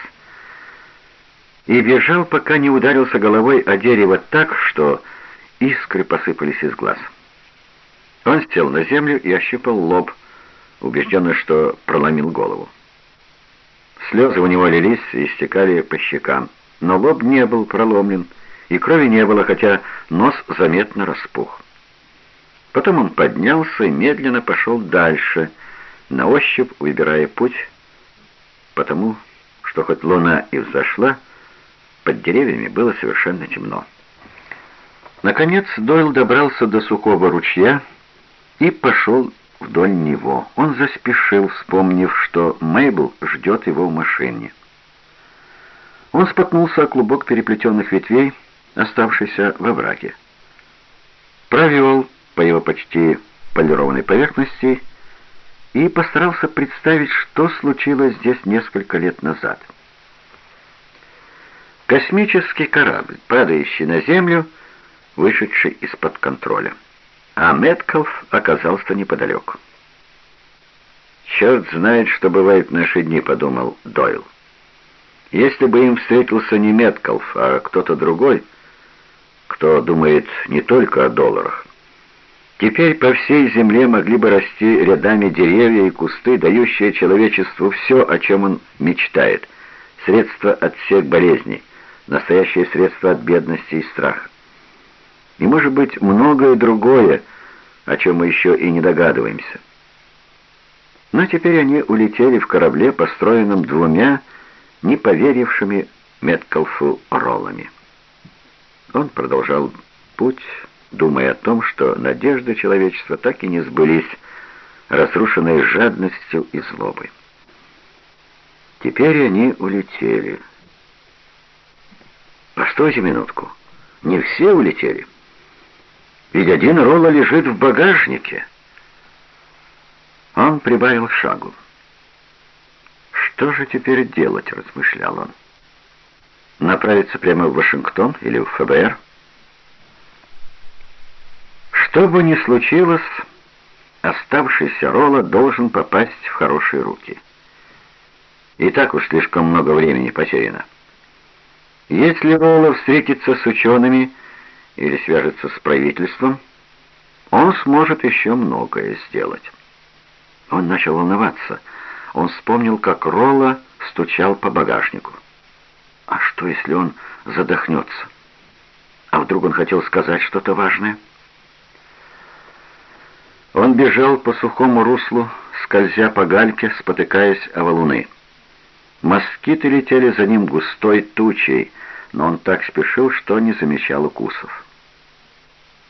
И бежал, пока не ударился головой о дерево так, что искры посыпались из глаз. Он сел на землю и ощупал лоб, убежденный, что проломил голову. Слезы у него лились и стекали по щекам, но лоб не был проломлен, и крови не было, хотя нос заметно распух. Потом он поднялся и медленно пошел дальше, на ощупь выбирая путь, потому что хоть луна и взошла, под деревьями было совершенно темно. Наконец Дойл добрался до сухого ручья и пошел вдоль него. Он заспешил, вспомнив, что Мейбл ждет его в машине. Он споткнулся о клубок переплетенных ветвей, оставшийся во враге. Провел по его почти полированной поверхности и постарался представить, что случилось здесь несколько лет назад. Космический корабль, падающий на Землю, вышедший из-под контроля. А Меткалф оказался неподалеку. «Черт знает, что бывает в наши дни», — подумал Дойл. «Если бы им встретился не Меткалф, а кто-то другой, кто думает не только о долларах, теперь по всей земле могли бы расти рядами деревья и кусты, дающие человечеству все, о чем он мечтает, средства от всех болезней, настоящее средство от бедности и страха. И, может быть, многое другое, о чем мы еще и не догадываемся. Но теперь они улетели в корабле, построенном двумя не поверившими Меткалфу роллами. Он продолжал путь, думая о том, что надежды человечества так и не сбылись, разрушенные жадностью и злобой. Теперь они улетели. Постойте минутку. Не все улетели. Ведь один Ролла лежит в багажнике. Он прибавил шагу. «Что же теперь делать?» — размышлял он. «Направиться прямо в Вашингтон или в ФБР?» Что бы ни случилось, оставшийся Ролла должен попасть в хорошие руки. И так уж слишком много времени потеряно. Если Ролла встретится с учеными или свяжется с правительством, он сможет еще многое сделать. Он начал волноваться. Он вспомнил, как Ролла стучал по багажнику. А что, если он задохнется? А вдруг он хотел сказать что-то важное? Он бежал по сухому руслу, скользя по гальке, спотыкаясь о валуны. Москиты летели за ним густой тучей, но он так спешил, что не замечал укусов.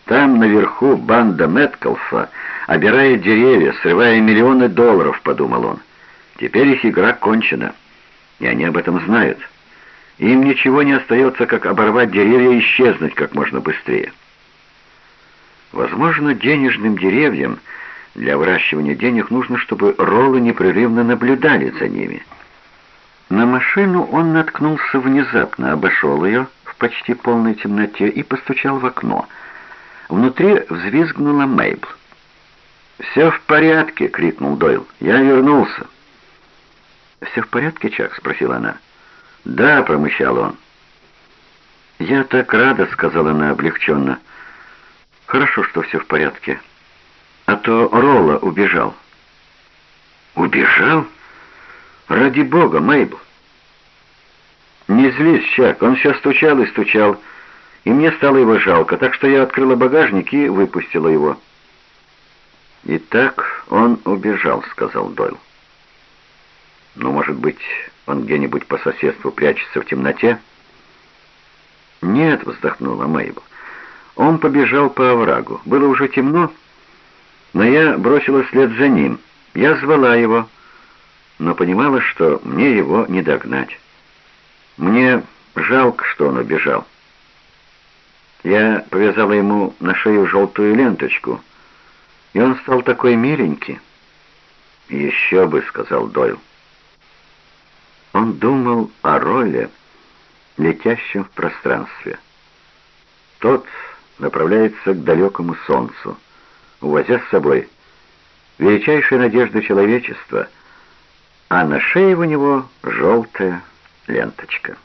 Там наверху банда Мэткалфа обирает деревья, срывая миллионы долларов, подумал он. Теперь их игра кончена, и они об этом знают. Им ничего не остается, как оборвать деревья и исчезнуть как можно быстрее. Возможно, денежным деревьям для выращивания денег нужно, чтобы роллы непрерывно наблюдали за ними. На машину он наткнулся внезапно, обошел ее в почти полной темноте и постучал в окно. Внутри взвизгнула Мейбл. «Все в порядке!» — крикнул Дойл. «Я вернулся!» «Все в порядке, Чак?» — спросила она. «Да», — промычал он. «Я так рада», — сказала она облегченно. «Хорошо, что все в порядке. А то Ролла убежал». «Убежал?» «Ради бога, Мейбл!» «Не злись, Чак, он все стучал и стучал, и мне стало его жалко, так что я открыла багажник и выпустила его». «Итак, он убежал», — сказал Дойл. «Ну, может быть, он где-нибудь по соседству прячется в темноте?» «Нет», — вздохнула Мейбл. «Он побежал по оврагу. Было уже темно, но я бросилась вслед за ним. Я звала его» но понимала, что мне его не догнать. Мне жалко, что он убежал. Я повязала ему на шею желтую ленточку, и он стал такой миленький. «Еще бы», — сказал Дойл. Он думал о роли, летящем в пространстве. Тот направляется к далекому солнцу, увозя с собой величайшие надежды человечества — а на шее у него желтая ленточка.